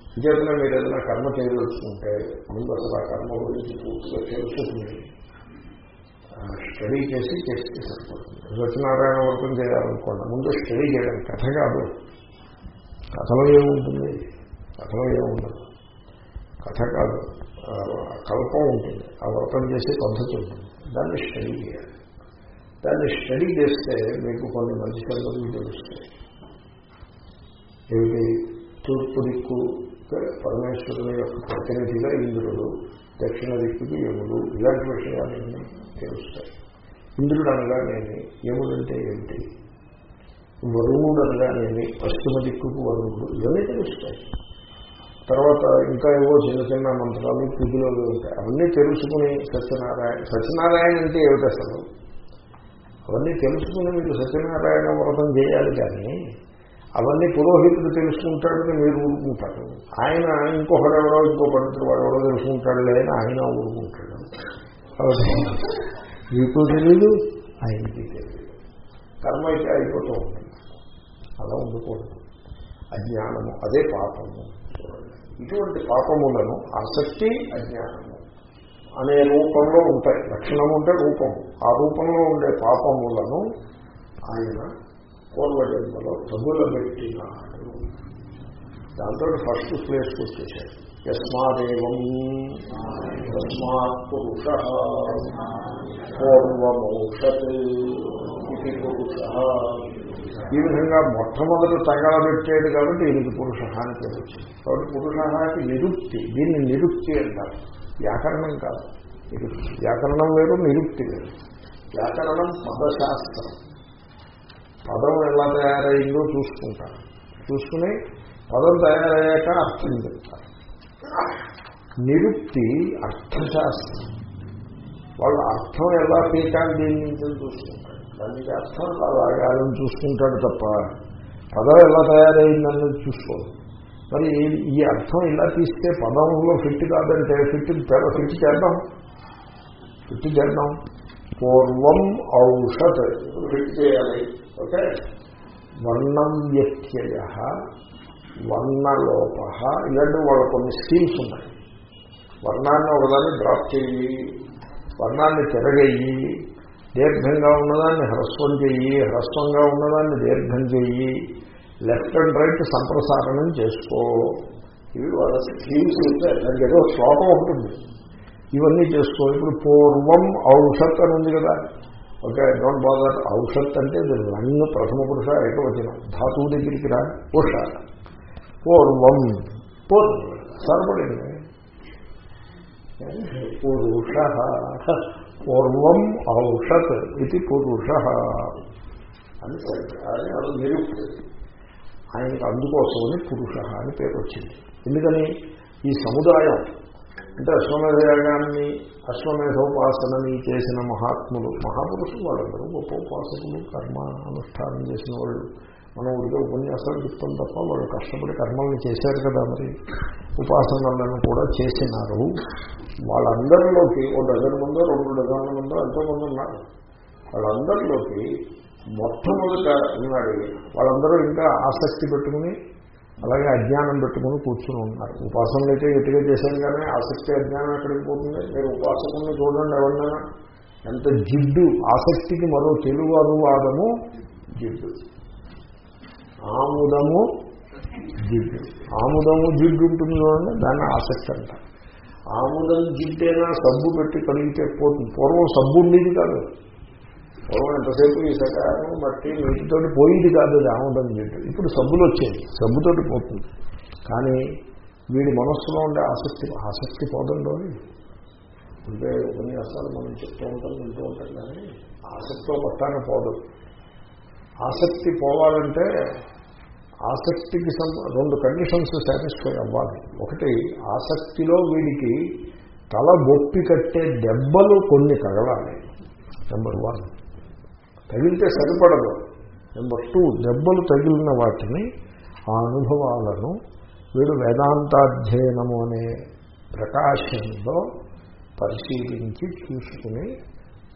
అంచేతనే మీరు ఏదైనా కర్మ చేయదలుచుకుంటే ముందు అసలు ఆ కర్మ గురించి పూర్తిగా తెలుసుకుని స్టడీ చేసి చేస్తే సరిపోతుంది. సత్యనారాయణ వర్గం చేయాలనుకోండి ముందు స్టడీ చేయడం కథ కాదు. కథలో ఏముంటుంది? కథలో ఏముండదు. కథ కాదు కల్పం ఉంటుంది. ఆ వ్రతం చేసే పద్ధతి ఉంటుంది. దాన్ని స్టడీ చేయాలి. దాన్ని స్టడీ చేస్తే మీకు కొన్ని మంచి సంగతులు తెలుస్తాయి. ఏమిటి? తూర్పు దిక్కు పరమేశ్వరుని యొక్క ప్రతినిధిగా ఇంద్రుడు దక్షిణ దిక్కుకి యముడు ఇలాంటి విషయాలన్నీ తెలుస్తాయి. ఇంద్రుడు అనగానేమి? యముడంటే ఏమిటి? వరుణుడు అనగానేమి? పశ్చిమ దిక్కుకు వరుణుడు? ఇవన్నీ తెలుస్తాయి. తర్వాత ఇంకా ఏవో చిన్న చిన్న మంత్రాలు పూజలు ఉంటాయి. అవన్నీ తెలుసుకుని సత్యనారాయణ సత్యనారాయణ అంటే ఏమిటి అసలు? అవన్నీ తెలుసుకుని మీరు సత్యనారాయణ వ్రతం చేయాలి కానీ అవన్నీ పురోహితుడు తెలుసుకుంటాడని మీరు ఊరుకుంటారు. ఆయన ఇంకొకడెవడో ఇంకో పండితుడు వాడు ఎవరో తెలుసుకుంటాడు లేదని ఆయన ఊరుకుంటాడు. మీకు తెలీదు ఆయనకి తెలియదు కర్మ అయితే అయిపోతూ ఉంటుంది. అలా ఉండకూడదు. అజ్ఞానము అదే పాపము. ఇటువంటి పాపములను ఆసక్తి అజ్ఞానము అనే రూపంలో ఉంటాయి. లక్షణం అంటే రూపము. ఆ రూపంలో ఉండే పాపములను ఆయన పూర్వజన్మలో తగులబెట్టినాడు. దాంతో ఫస్ట్ ప్లేస్కి వచ్చేసాడు. యస్మాదేవం తస్మాత్ పురుష పూర్వమౌషత్ ఇది పురుష ఈ విధంగా మొట్టమొదటి తగలబెట్టాడు కాబట్టి ఈయనకి పురుష అని పేరు వచ్చింది. కాబట్టి పురుషానికి నిరుక్తి దీన్ని నిరుక్తి అంటారు. వ్యాకరణం కాదు. నిరుక్తి వ్యాకరణం వేరు నిరుక్తి వేరు. వ్యాకరణం పదశాస్త్రం. పదం ఎలా తయారైందో చూసుకుంటారు. చూసుకుని పదం తయారయ్యాక అర్థం చెప్తారు. నిరుక్తి అర్థశాస్త్రం. వాళ్ళ అర్థం ఎలా పీకాలి దీని నుంచి చూసుకుంటాడు దానికి అర్థం అలాగాలని చూసుకుంటాడు తప్ప. పదం ఎలా తయారైందన్నది చూసుకోదు. మరి ఈ అర్థం ఇలా తీస్తే పదంలో ఫిట్ కాదంటే ఫిట్ ఫిట్ చేద్దాం. ఫిట్ చేద్దాం. పూర్వం ఔషత్ ఫిట్ చేయాలి. ఓకే? వర్ణం వ్యత్యయ వర్ణలోప ఇలాంటి వాళ్ళ కొన్ని స్కీమ్స్ ఉన్నాయి. వర్ణాన్ని ఒకదాన్ని డ్రాప్ చెయ్యి వర్ణాన్ని తిరగయ్యి దీర్ఘంగా ఉన్నదాన్ని హ్రస్వం చెయ్యి హ్రస్వంగా ఉన్నదాన్ని దీర్ఘం చెయ్యి లెఫ్ట్ అండ్ రైట్ సంప్రసారణం చేసుకో. ఇవి వాళ్ళ స్కీమ్స్ దానికి ఏదో శ్లోకం ఉంటుంది. ఇవన్నీ చేసుకో. ఇప్పుడు పూర్వం ఔషత్ అని ఉంది కదా. Okay don't bother. ఔషత్ అంటే లంగ్ ప్రథమ పురుష ఏకవచనం ధాతువు దగ్గరికి రా. పురుష పూర్వం. పూర్వం. సరిపడింది పురుష పూర్వం ఔషత్ ఇది పురుష. అని నిరుక్తి ఆయనకు అందుకోసమని పురుష అని పేరు వచ్చింది. ఎందుకని? ఈ సముదాయం అంటే అశ్వమేధ యాగాన్ని అశ్వమేధోపాసనని చేసిన మహాత్ములు మహాపురుషులు వాళ్ళందరూ గొప్ప ఉపాసకులు కర్మ అనుష్ఠానం చేసిన వాళ్ళు. మనం ఊరికే ఉపన్యాసాలు చెప్తాం తప్ప వాళ్ళు కష్టపడి కర్మల్ని చేశారు కదా మరి. ఉపాసనలను కూడా చేసినారు. వాళ్ళందరిలోకి ఓ డజన్ మందో రెండు డజన్ల మందో ఎంతోమంది ఉన్నారు. వాళ్ళందరిలోకి మొట్టమొదట ఉన్నాడు వాళ్ళందరూ ఇంకా ఆసక్తి పెట్టుకుని అలాగే అజ్ఞానం పెట్టుకుని కూర్చుని ఉన్నారు. ఉపాసనలు అయితే గట్టిగా చేశాను కానీ ఆసక్తి అజ్ఞానం ఎక్కడికి పోతుంది? మీరు ఉపాసకుల్ని చూడండి ఎవరినైనా. ఎంత జిడ్డు ఆసక్తికి మరో తెలుగు అనువాదము జిడ్డు. ఆముదము జిడ్డు. ఆముదము జిడ్డు ఉంటుంది చూడండి దాన్ని ఆసక్తి అంట. ఆముదం జిడ్డైనా సబ్బు పెట్టి కడిగితే పోతుంది పూర్వం సబ్బు ఉండేది కాదు. పూర్వం ఎంతసేపు ఈ సకారం మట్టి నీటితోటి పోయింది కాదు అది ఆముదం జిడ్డు. ఇప్పుడు సబ్బులు వచ్చేది సబ్బుతోటి పోతుంది. కానీ వీడి మనస్సులో ఉండే ఆసక్తి ఆసక్తి పోదంలో ఉంటే ఉపన్యాసాలు మనం చెప్తూ ఉంటాం వింటూ ఉంటాం కానీ ఆసక్తితో మొత్తాన్ని పోదు. ఆసక్తి పోవాలంటే ఆసక్తికి సం- రెండు కండిషన్స్ సాటిస్ఫై అవ్వాలి. ఒకటి ఆసక్తిలో వీడికి తల బొప్పి కట్టే దెబ్బలు కొన్ని తగలాలి. నెంబర్ వన్ తగిలితే సరిపడదు. నెంబర్ టూ దెబ్బలు తగిలిన వాటిని ఆ అనుభవాలను వీడు వేదాంతాధ్యయనము అనే ప్రకాశంలో పరిశీలించి చూసుకుని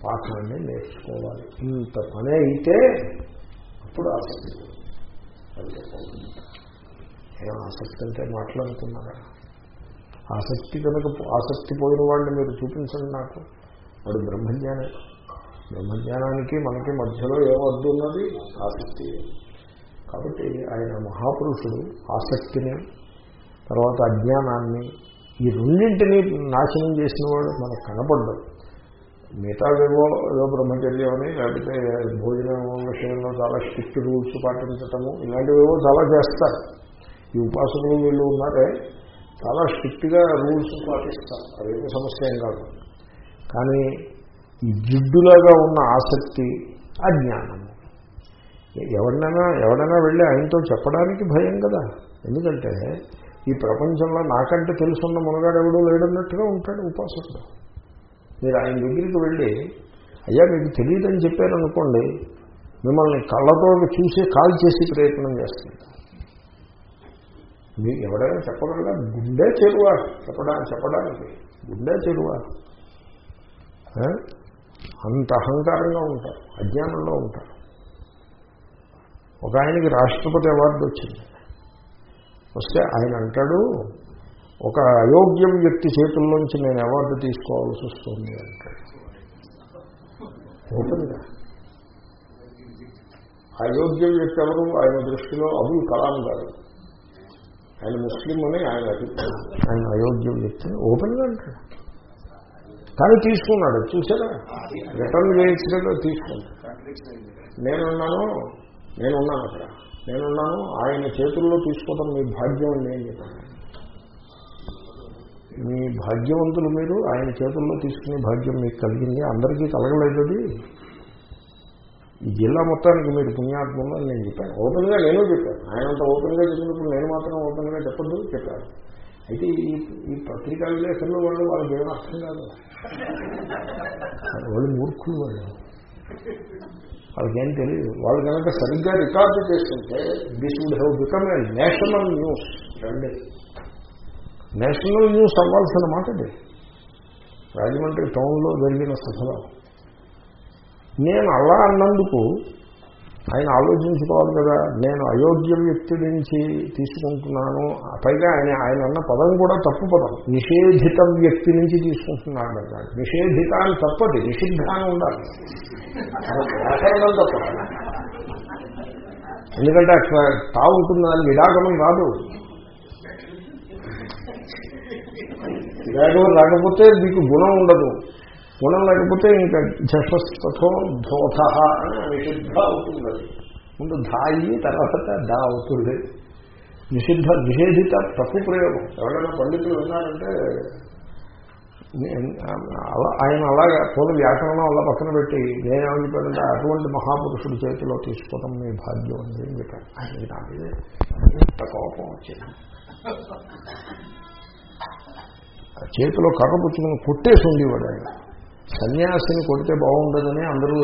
పాఠాన్ని నేర్చుకోవాలి. ఇంత పని అయితే అప్పుడు ఆసక్తి ఏం ఆసక్తి అంటే మాట్లాడుతున్నారా? ఆసక్తి కనుక ఆసక్తి పోయిన వాళ్ళని మీరు చూపించండి నాకు. వాడు బ్రహ్మజ్ఞానే. బ్రహ్మజ్ఞానానికి మనకి మధ్యలో ఏమద్దు ఉన్నది? ఆసక్తి. కాబట్టి ఆయన మహాపురుషుడు ఆసక్తిని తర్వాత అజ్ఞానాన్ని ఈ రెండింటినీ నాశనం చేసిన వాడు మనకు కనపడ్డాడు. మిగతావేవో ఏదో బ్రహ్మచర్యం అని లేకపోతే భోజనం విషయంలో చాలా స్ట్రిక్ట్ రూల్స్ పాటించటము ఇలాంటివేవో చాలా చేస్తారు. ఈ ఉపాసకులు వీళ్ళు ఉన్నారే చాలా స్ట్రిక్ట్గా రూల్స్ పాటిస్తారు. అదేమి సమస్య ఏం కాదు. కానీ ఈ జిడ్డులాగా ఉన్న ఆసక్తి అజ్ఞానము ఎవరినైనా ఎవడైనా వెళ్ళి ఆయనతో చెప్పడానికి భయం కదా. ఎందుకంటే ఈ ప్రపంచంలో నాకంటే తెలుసున్న మునగాడు ఎవడో లేడన్నట్టుగా ఉంటాడు ఉపాసకుడు. మీరు ఆయన దగ్గరికి వెళ్ళి అయ్యా మీకు తెలియదని చెప్పారనుకోండి మిమ్మల్ని కళ్ళతో చూసి కాల్ చేసి ప్రయత్నం చేస్తుంది మీకు ఎవడైనా చెప్పగలరా? గుండె చెరువ చెప్పడానికి చెప్పడానికి గుండె చెరువ. అంత అహంకారంగా ఉంటారు అజ్ఞానంలో ఉంటారు. ఒక ఆయనకి రాష్ట్రపతి అవార్డు వచ్చింది. వస్తే ఆయన అంటాడు ఒక అయోగ్యం వ్యక్తి చేతుల్లోంచి నేను అవార్డు తీసుకోవాల్సి వస్తుంది అంటాడు ఓపెన్గా. అయోగ్య వ్యక్తి ఎవరు? ఆయన దృష్టిలో అబుల్ కలాం గారు. ఆయన ముస్లిం అని ఆయన అభిప్రాయం. ఆయన అయోగ్య వ్యక్తి. ఓపెన్గా అంటాడు కానీ తీసుకున్నాడు. చూసారా? రిటర్న్ చేయించడం తీసుకున్నాడు. నేనున్నాను నేనున్నాను అక్కడ. నేనున్నాను ఆయన చేతుల్లో తీసుకోవడం మీ భాగ్యం అని నేను చెప్పాను. మీ భాగ్యవంతులు మీరు ఆయన చేతుల్లో తీసుకునే భాగ్యం మీకు కలిగింది అందరికీ కలగలేదు అది. ఈ జిల్లా మొత్తానికి మీరు పుణ్యాత్మలో అని నేను చెప్పాను. ఓపెన్గా నేను చెప్పాను. ఆయన అంత ఓపెన్గా చెప్పినప్పుడు నేను మాత్రం ఓపెన్గా చెప్పద్దు చెప్పాను. అయితే ఈ ఈ పత్రికా విలేకరులు వాళ్ళు వాళ్ళకి ఏమర్థం కాదు. వాళ్ళు మూర్ఖులు వాళ్ళు. వాళ్ళకేం తెలియదు వాళ్ళు కనుక సరిగ్గా రికార్డు చేస్తుంటే this would have become a national news రండి. నేషనల్ న్యూస్ అవ్వాల్సిన మాట ఇది. రాజమండ్రి టౌన్లో జరిగిన సభలో నేను అలా అన్నందుకు ఆయన ఆలోచించుకోవాలి కదా. నేను అయోగ్య వ్యక్తి నుంచి తీసుకుంటున్నాను. పైగా ఆయన ఆయన అన్న పదం కూడా తప్పు పదం. నిషేధిత వ్యక్తి నుంచి తీసుకుంటున్నాడు అన్నాడు నిషేధిత అని తప్పది. నిషిద్ధాన్ని ఉండాలి. తప్ప ఎందుకంటే అక్కడ తా ఉంటుంది అది విడాగమం రాదు. విడాగమం రాకపోతే మీకు గుణం ఉండదు. గుణం లేకపోతే ఇంకా జషస్థో ధోధ అని నిషిద్ధ అవుతుంది అది ముందు ధాయి తర్వాత దా అవుతుంది. నిషిద్ధ నిషేధిత తప్పు ప్రయోగం ఎవరైనా పండితులు విన్నారంటే అలా- ఆయన అలాగా పూల వ్యాకరణం అలా పక్కన పెట్టి నేనేమని చెప్పానంటే అటువంటి మహాపురుషుడి చేతిలో తీసుకోవడం మీ భాగ్యం అని చెప్పాను ఆయన నాకు ఎంత కోపం వచ్చింది? చేతిలో కర్ర పుచ్చుకుని కొట్టేసి ఉండేవాడు ఆయన సన్యాసిని కొడితే బాగుండదని అందరూ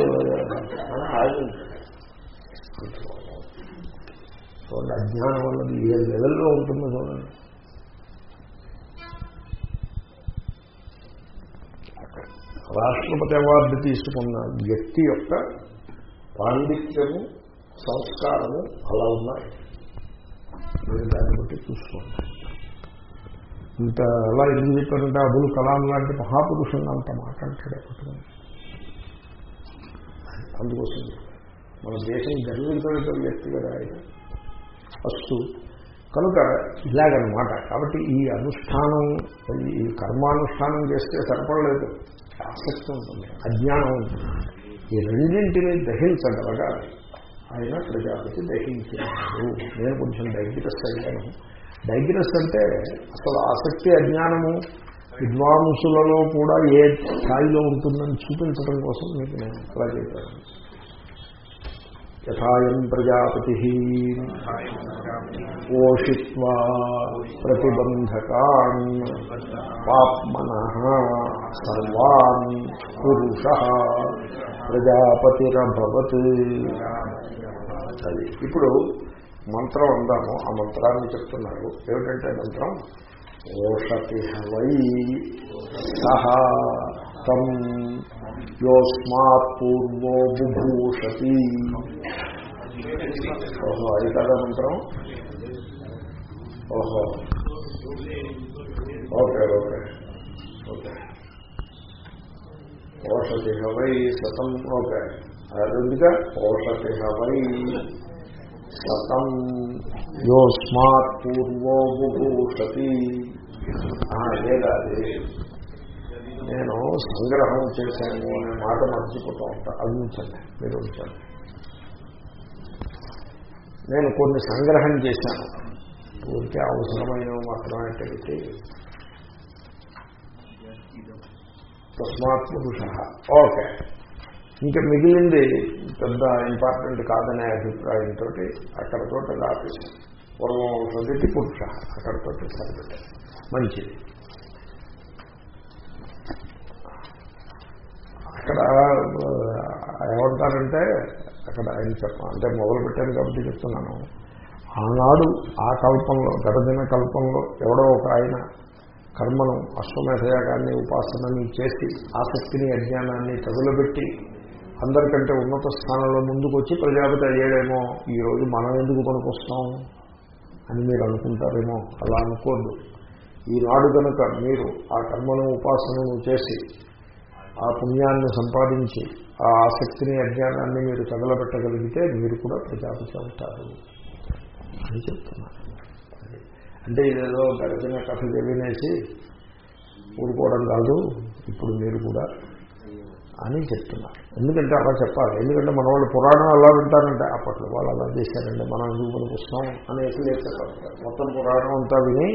చూడండి అజ్ఞానం అన్నది ఏ లెవెల్లో ఉంటుందో చూడండి రాష్ట్రపతి అవార్డు తీసుకున్న వ్యక్తి యొక్క పాండిత్యము సంస్కారము అలా ఉన్నాయి మీరు దాన్ని బట్టి చూసుకోండి ఇంత ఎలా ఎందుకు చెప్పారంటే అబుల్ కలాం లాంటి మహాపురుషుని అంత మాట్లాడతాడే పట్టుకుని. అందుకోసం మన దేశం గర్వించగలిగిన వ్యక్తి కదా ఆయన. ఫస్ట్ కనుక ఇలాగనమాట. కాబట్టి ఈ అనుష్ఠానం ఈ కర్మానుష్ఠానం చేస్తే సరిపడలేదు. ఆసక్తి ఉంటుంది అజ్ఞానం ఉంటుంది. ఈ రెండింటినీ దహించగలగాలి. ఆయన ప్రజాపతి దహించారు నేను కొంచెం డైగ్రెస్ అయ్యాను. డైగ్రెస్ అంటే అసలు ఆసక్తి అజ్ఞానము విద్వాంసులలో కూడా ఏ స్థాయిలో ఉంటుందని చూపించడం కోసం మీకు నేను అలా చెప్పాను. యథాయం ప్రజాపతి ఓషిత్వా ప్రతిబంధకాన్ పాప్మన సర్వాన్ పురుష ప్రజాపతిరభవత్. అది ఇప్పుడు మంత్రం అందాము ఆ మంత్రాన్ని చెప్తున్నారు. ఏమిటంటే మంత్రం? ఓషతి హవై సహ తం యోస్మాత్ పూర్వో బుభూషతి. ఓహో అది కదా మంత్రం? ఓహో. Okay okay. ఓకే. ఓషతి హవై సతం ఓకే. రెండుగా ఓషతి హవై సతం యోస్మాత్ పూర్వో బుభూషతి లేదా నేను సంగ్రహం చేశాను అనే మాట మర్చిపోతూ ఉంటా. అది ఉంచండి మీరు ఉంచండి. నేను కొన్ని సంగ్రహం చేశాను. ఊరికే అవసరమైనవి మాత్రమే పెట్టి తస్మాత్ పురుష ఓకే. ఇంకా మిగిలింది పెద్ద ఇంపార్టెంట్ కాదనే అభిప్రాయంతో అక్కడతో ఆపేసి పూర్వం సదిటి పురుష అక్కడతో సరిపెట్టారు మంచిది. అక్కడ ఏమంటారంటే అక్కడ ఆయన చెప్ప అంటే మొదలు పెట్టాను కాబట్టి చెప్తున్నాను. ఆనాడు ఆ కల్పంలో గడదిన కల్పంలో ఎవడో ఒక ఆయన కర్మను అశ్వమేధయాగాన్ని ఉపాసనని చేసి ఆసక్తిని అజ్ఞానాన్ని తగులబెట్టి అందరికంటే ఉన్నత స్థానంలో ముందుకు వచ్చి ప్రజాపతి అయ్యాడేమో ఈరోజు మనం ఎందుకు పనికొస్తాం అని మీరు అనుకుంటారేమో అలా అనుకోద్దు. ఈనాడు కనుక మీరు ఆ కర్మను ఉపాసనను చేసి ఆ పుణ్యాన్ని సంపాదించి ఆ ఆసక్తిని అజ్ఞానాన్ని మీరు తగలబెట్టగలిగితే మీరు కూడా ప్రజాపతి అవుతారు అని చెప్తున్నారు. అంటే ఇదేదో గడిచిన కథ తెలియనేసి ఊరుకోవడం కాదు ఇప్పుడు మీరు కూడా అని చెప్తున్నారు. ఎందుకంటే అలా చెప్పాలి. ఎందుకంటే మన వాళ్ళు పురాణం అలా వింటారంటే అప్పట్లో వాళ్ళు అలా చేశారండి. మనం ఎందుకు పనికొస్తాం అనేసి చెప్పారు. మొత్తం పురాణం అంతా విని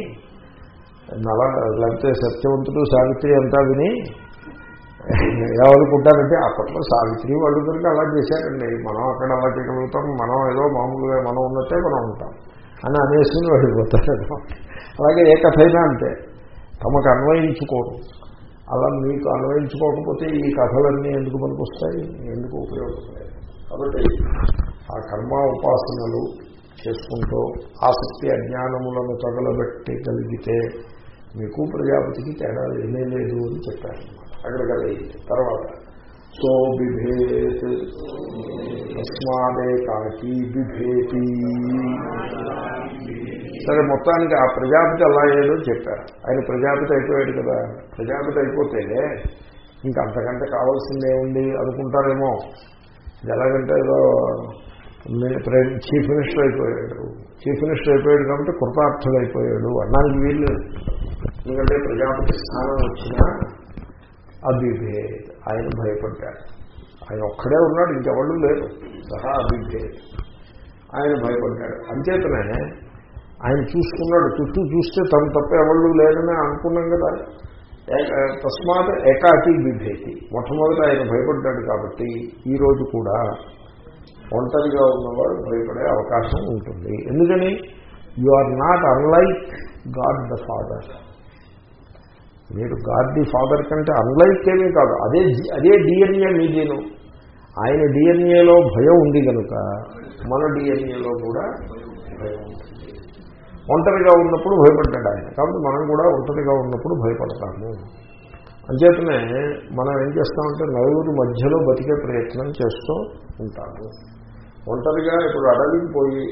నల లేకపోతే సత్యవంతుడు సావిత్రి అంతా విని ఏమనుకుంటారంటే అప్పట్లో సావిత్రి వాళ్ళు కనుక అలా చేశారండి. మనం అక్కడ అలా చేయగలుగుతాం మనం ఏదో మామూలుగా మనం ఉన్నట్టే మనం ఉంటాం అని అనేసుకుని వెళ్ళిపోతారు అలాగే ఏ కథ అయినా అంతే. తమకు అన్వయించుకోరు. అలా మీకు అన్వయించుకోకపోతే ఈ కథలన్నీ ఎందుకు పనికొస్తాయి? ఎందుకు ఉపయోగపడతాయి? కాబట్టి ఆ కర్మ ఉపాసనలు చేసుకుంటూ ఆసక్తి అజ్ఞానములను తగలబెట్టగలిగితే మీకు ప్రజాపతికి తేడా ఏమీ లేదు అని చెప్పారు అక్కడ కదా తర్వాత సో బిభేత్. తస్మాదే కాకి బిభేతి. సరే మొత్తానికి ఆ ప్రజాపతి అలా ఏదో చెప్పారు. ఆయన ప్రజాపతి అయిపోయాడు కదా. ప్రజాపతి అయిపోతే ఇంకా అంతకంటే కావాల్సిందే ఉంది అనుకుంటారేమో. ఇది ఎలాగంటే ఏదో చీఫ్ మినిస్టర్ అయిపోయాడు. చీఫ్ మినిస్టర్ అయిపోయాడు కాబట్టి కృతార్థుడు అయిపోయాడు అన్నానికి వీళ్ళు ఎందుకంటే ప్రజాపతి స్థానం వచ్చినా అభిభేద ఆయన భయపడ్డాడు. ఆయన ఒక్కడే ఉన్నాడు ఇంకెవళ్ళు లేరు. సహా అభిభేద్ ఆయన భయపడ్డాడు. అంచేతనే ఆయన చూసుకున్నాడు. చుట్టూ చూస్తే తను తప్ప ఎవళ్ళు లేదని అనుకున్నాం కదా. తస్మాత్ ఏకాకి బిభేతి మొట్టమొదట ఆయన భయపడ్డాడు కాబట్టి ఈరోజు కూడా ఒంటరిగా ఉన్నవాడు భయపడే అవకాశం ఉంటుంది. ఎందుకని? You are not unlike God the Father. మీరు గాడ్ ది ఫాదర్ కంటే అన్లైక్ ఏమీ కాదు. అదే అదే డిఎన్ఏ మీదేను. ఆయన డిఎన్ఏలో భయం ఉంది కనుక మన డిఎన్ఏలో కూడా భయం ఉంటుంది. ఒంటరిగా ఉన్నప్పుడు భయపడ్డాడు ఆయన. కాబట్టి మనం కూడా ఒంటరిగా ఉన్నప్పుడు భయపడతాము. అంచేతనే మనం ఏం చేస్తామంటే నలుగురు మధ్యలో బతికే ప్రయత్నం చేస్తూ ఉంటాము. ఒంటరిగా ఇప్పుడు అడవికి పోయి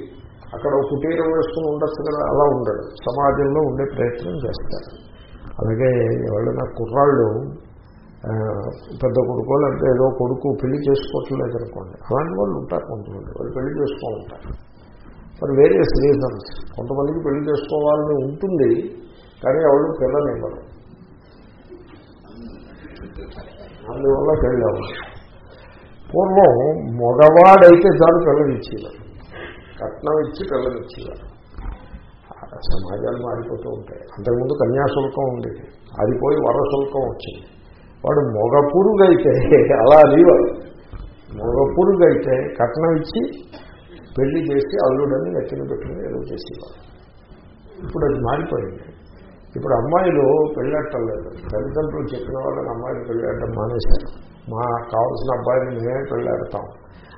అక్కడ ఒక కుటీరం వేసుకుని ఉండొచ్చు కదా అలా ఉండడు. సమాజంలో ఉండే ప్రయత్నం చేస్తారు. అలాగే ఎవరైనా కుర్రాళ్ళు పెద్ద కొడుకో లేకపోతే ఏదో కొడుకు పెళ్ళి చేసుకోవట్లేదు అనుకోండి అలాంటి వాళ్ళు ఉంటారు కొంతమంది. వాళ్ళు పెళ్ళి చేసుకో ఉంటారు. ఫర్ వేరియస్ రీజన్స్ కొంతమందికి పెళ్ళి చేసుకోవాలని ఉంటుంది కానీ ఎవరు పిల్లనివ్వరు. అందువల్ల పెళ్ళి అవ్వదు. పూర్వం మగవాడైతే చాలు పిల్లనిచ్చేవారు. కట్నం ఇచ్చి పిల్లనిచ్చేవారు. సమాజాలు మారిపోతూ ఉంటాయి. అంతకుముందు కన్యాశుల్కం ఉండేది. అది పోయి వరశుల్కం వచ్చింది. వాడు మొగ పురుగైతే అలా అనేవారు మొగ పురుగైతే కట్నం ఇచ్చి పెళ్ళి చేసి అల్లుడని నెత్తిన పెట్టుకుని ఏదో చేసేవాడు. ఇప్పుడు అది మారిపోయింది. ఇప్పుడు అమ్మాయిలు పెళ్ళట్టలేదు. తల్లిదండ్రులు చెప్పిన వాళ్ళని అమ్మాయిలు పెళ్ళాడడం మానేశారు. మా కావాల్సిన అబ్బాయిని మేమే పెళ్ళాడతాం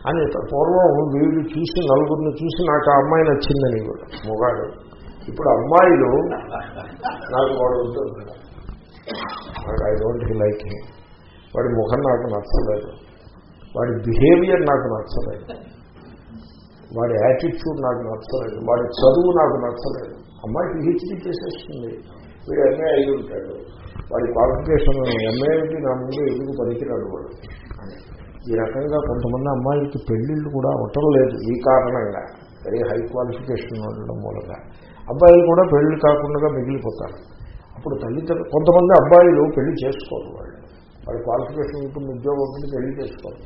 అని పూర్వం వీళ్ళు చూసి నలుగురిని చూసి నాకు ఆ అమ్మాయి నచ్చిందని కూడా మొగాడు ఇప్పుడు అమ్మాయిలు నాకు వాడు వద్దు నాకు ఐ డోంట్ లైక్ హిమ్ వాడి ముఖం నాకు నచ్చలేదు. వాడి బిహేవియర్ నాకు నచ్చలేదు. వాడి యాటిట్యూడ్ నాకు నచ్చలేదు. వాడి చదువు నాకు నచ్చలేదు. అమ్మాయి పిహెచ్డీ చేసేస్తుంది. వీడు ఎంఏ అయి ఉంటాడు. వాడి క్వాలిఫికేషన్ ఎంఏకి నా ముందు ఎందుకు పనికిరాడు వాడు? ఈ రకంగా కొంతమంది అమ్మాయిలకి పెళ్ళిళ్ళు కూడా అవటం లేదు. ఈ కారణంగా. వెరీ హై క్వాలిఫికేషన్ ఉండడం మూలంగా. అబ్బాయిలు కూడా పెళ్ళి కాకుండా మిగిలిపోతారు. అప్పుడు తల్లిదండ్రులు కొంతమంది అబ్బాయిలు పెళ్ళి చేసుకోరు వాళ్ళు. వాళ్ళ క్వాలిఫికేషన్ ఉంటుంది ఉద్యోగం ఉంటుంది పెళ్ళి చేసుకోరు.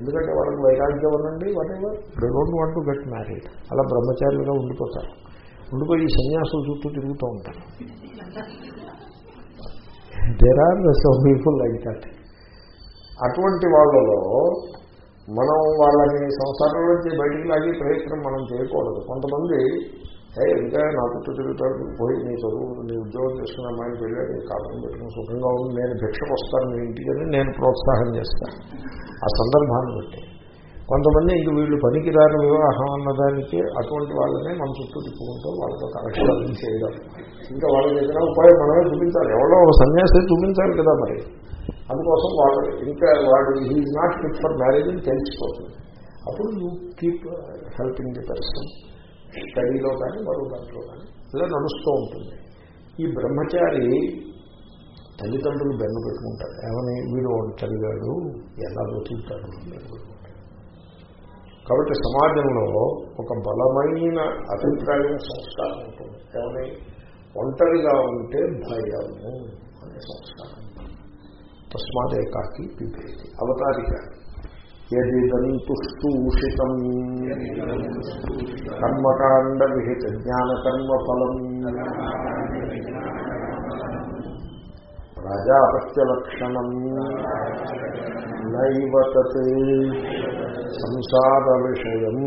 ఎందుకంటే వాళ్ళకి వైరాగ్యం ఉండండి whatever they don't want to get married అలా బ్రహ్మచారులుగా ఉండిపోతారు. ఉండిపోయి ఈ సన్యాసుల చుట్టూ తిరుగుతూ ఉంటారు. There are so people like that అటువంటి వాళ్ళలో మనం వాళ్ళని సంసారంలోంచి బయటికి లాగే ప్రయత్నం మనం చేయకూడదు. కొంతమంది ఇంకా నా చుట్టూ తిరుగుతాడు పోయి నీ చదువు నీ ఉద్యోగం చేసుకున్న అమ్మాయిని పెళ్ళాడు నీ కాపురం పెట్టుకుని సుఖంగా ఉంది నేను భిక్షకు వస్తాను మీ ఇంటికి అని నేను ప్రోత్సాహం చేస్తాను. ఆ సందర్భాన్ని బట్టి. కొంతమంది ఇంక వీళ్ళు పనికిరాని వివాహం అన్నదానికి అటువంటి వాళ్ళనే మన చుట్టూ తిప్పుకుంటూ వాళ్ళతో కనెక్షన్ చేయడం ఇంకా వాళ్ళ దగ్గర ఉపాయం మనమే చూపించాలి. ఎవరో సన్యాసి చూపించాలి కదా మరి. అందుకోసం వాళ్ళు ఇంకా వాడు he not fit for marriage అని తెలిసిపోతుంది అప్పుడు you keep helping the person. స్టడీలో కానీ మరో దాంట్లో కానీ ఇలా నడుస్తూ ఉంటుంది. ఈ బ్రహ్మచారి తల్లిదండ్రులు బెన్న పెట్టుకుంటారు. ఏమని? వీడు ఒంటరిగాడు ఎలా బతుకుతాడు? కాబట్టి సమాజంలో ఒక బలమైన అభిప్రాయం సంస్కారం ఉంటుంది. ఏమని? ఒంటరిగా ఉంటే భయము అనే సంస్కారం తస్మాదే కాకి పిపేది అవతారిక. యదిదంతుష్టూషితం. కర్మకాండ విహిత జ్ఞానకర్మ ఫలం ప్రజాపత్యలక్షణం నైవ తత్ సంసార విషయం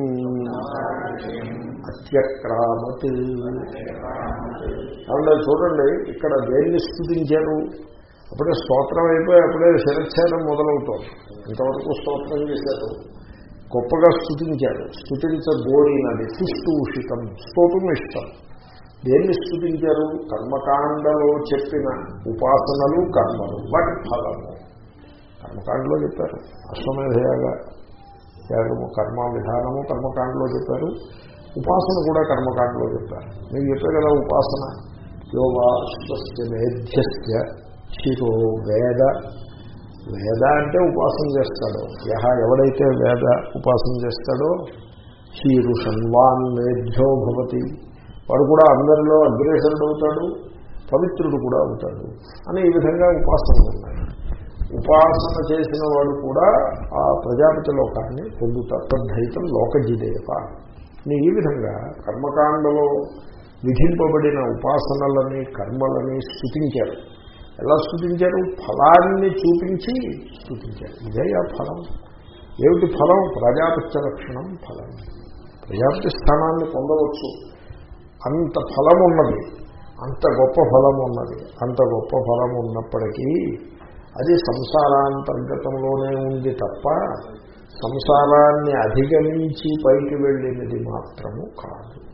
అత్యక్రామతి. కాబట్టి చూడండి ఇక్కడ దేన్ని స్థుతించారు? అప్పుడే స్తోత్రం అయిపోయి అప్పుడే శిరచ్ఛేదం మొదలవుతోంది. ఇంతవరకు స్తోత్రం చేశారు. గొప్పగా స్థుతించారు స్థుతించబోడినది సుష్టూషితం స్తోత్రం ఇష్టం దేన్ని స్థుతించారు కర్మకాండలో చెప్పిన ఉపాసనలు కర్మలు వాటి ఫలము కర్మకాండలో చెప్పారు. అశ్వమేధయాగా యాగము కర్మ విధానము కర్మకాండలో చెప్పారు. ఉపాసన కూడా కర్మకాండలో చెప్పారు. మీకు చెప్పే కదా ఉపాసన? యోగా స్వస్య మేధ్యస్య. శిరో వేద. వేద అంటే ఉపాసన చేస్తాడో. యహ ఎవడైతే వేద ఉపాసన చేస్తాడో శీరుషన్వాన్ మేధ్యో భవతి. వాడు కూడా అందరిలో అగ్రేసరుడు అవుతాడు పవిత్రుడు కూడా అవుతాడు అని ఈ విధంగా ఉపాసనలు ఉన్నాయి ఉపాసన చేసిన వాడు కూడా ఆ ప్రజాపతి లోకాన్ని పొందుతారు తద్ధైతం లోకజిదేవ అని ఈ విధంగా కర్మకాండలో విధింపబడిన ఉపాసనలని కర్మలని స్థుతించారు. ఎలా స్థుతించారు ఫలాన్ని చూపించి స్థుతించారు ఇదే ఆ ఫలం. ఏమిటి ఫలం? ప్రజాపత్య లక్షణం ఫలం. ప్రజాపతి స్థానాన్ని పొందవచ్చు. అంత ఫలం ఉన్నది అంత గొప్ప ఫలం ఉన్నది అంత గొప్ప ఫలం ఉన్నప్పటికీ అది సంసారాంతర్గతంలోనే ఉంది తప్ప సంసారాన్ని అధిగమించి పైకి వెళ్ళినది మాత్రము కాదు.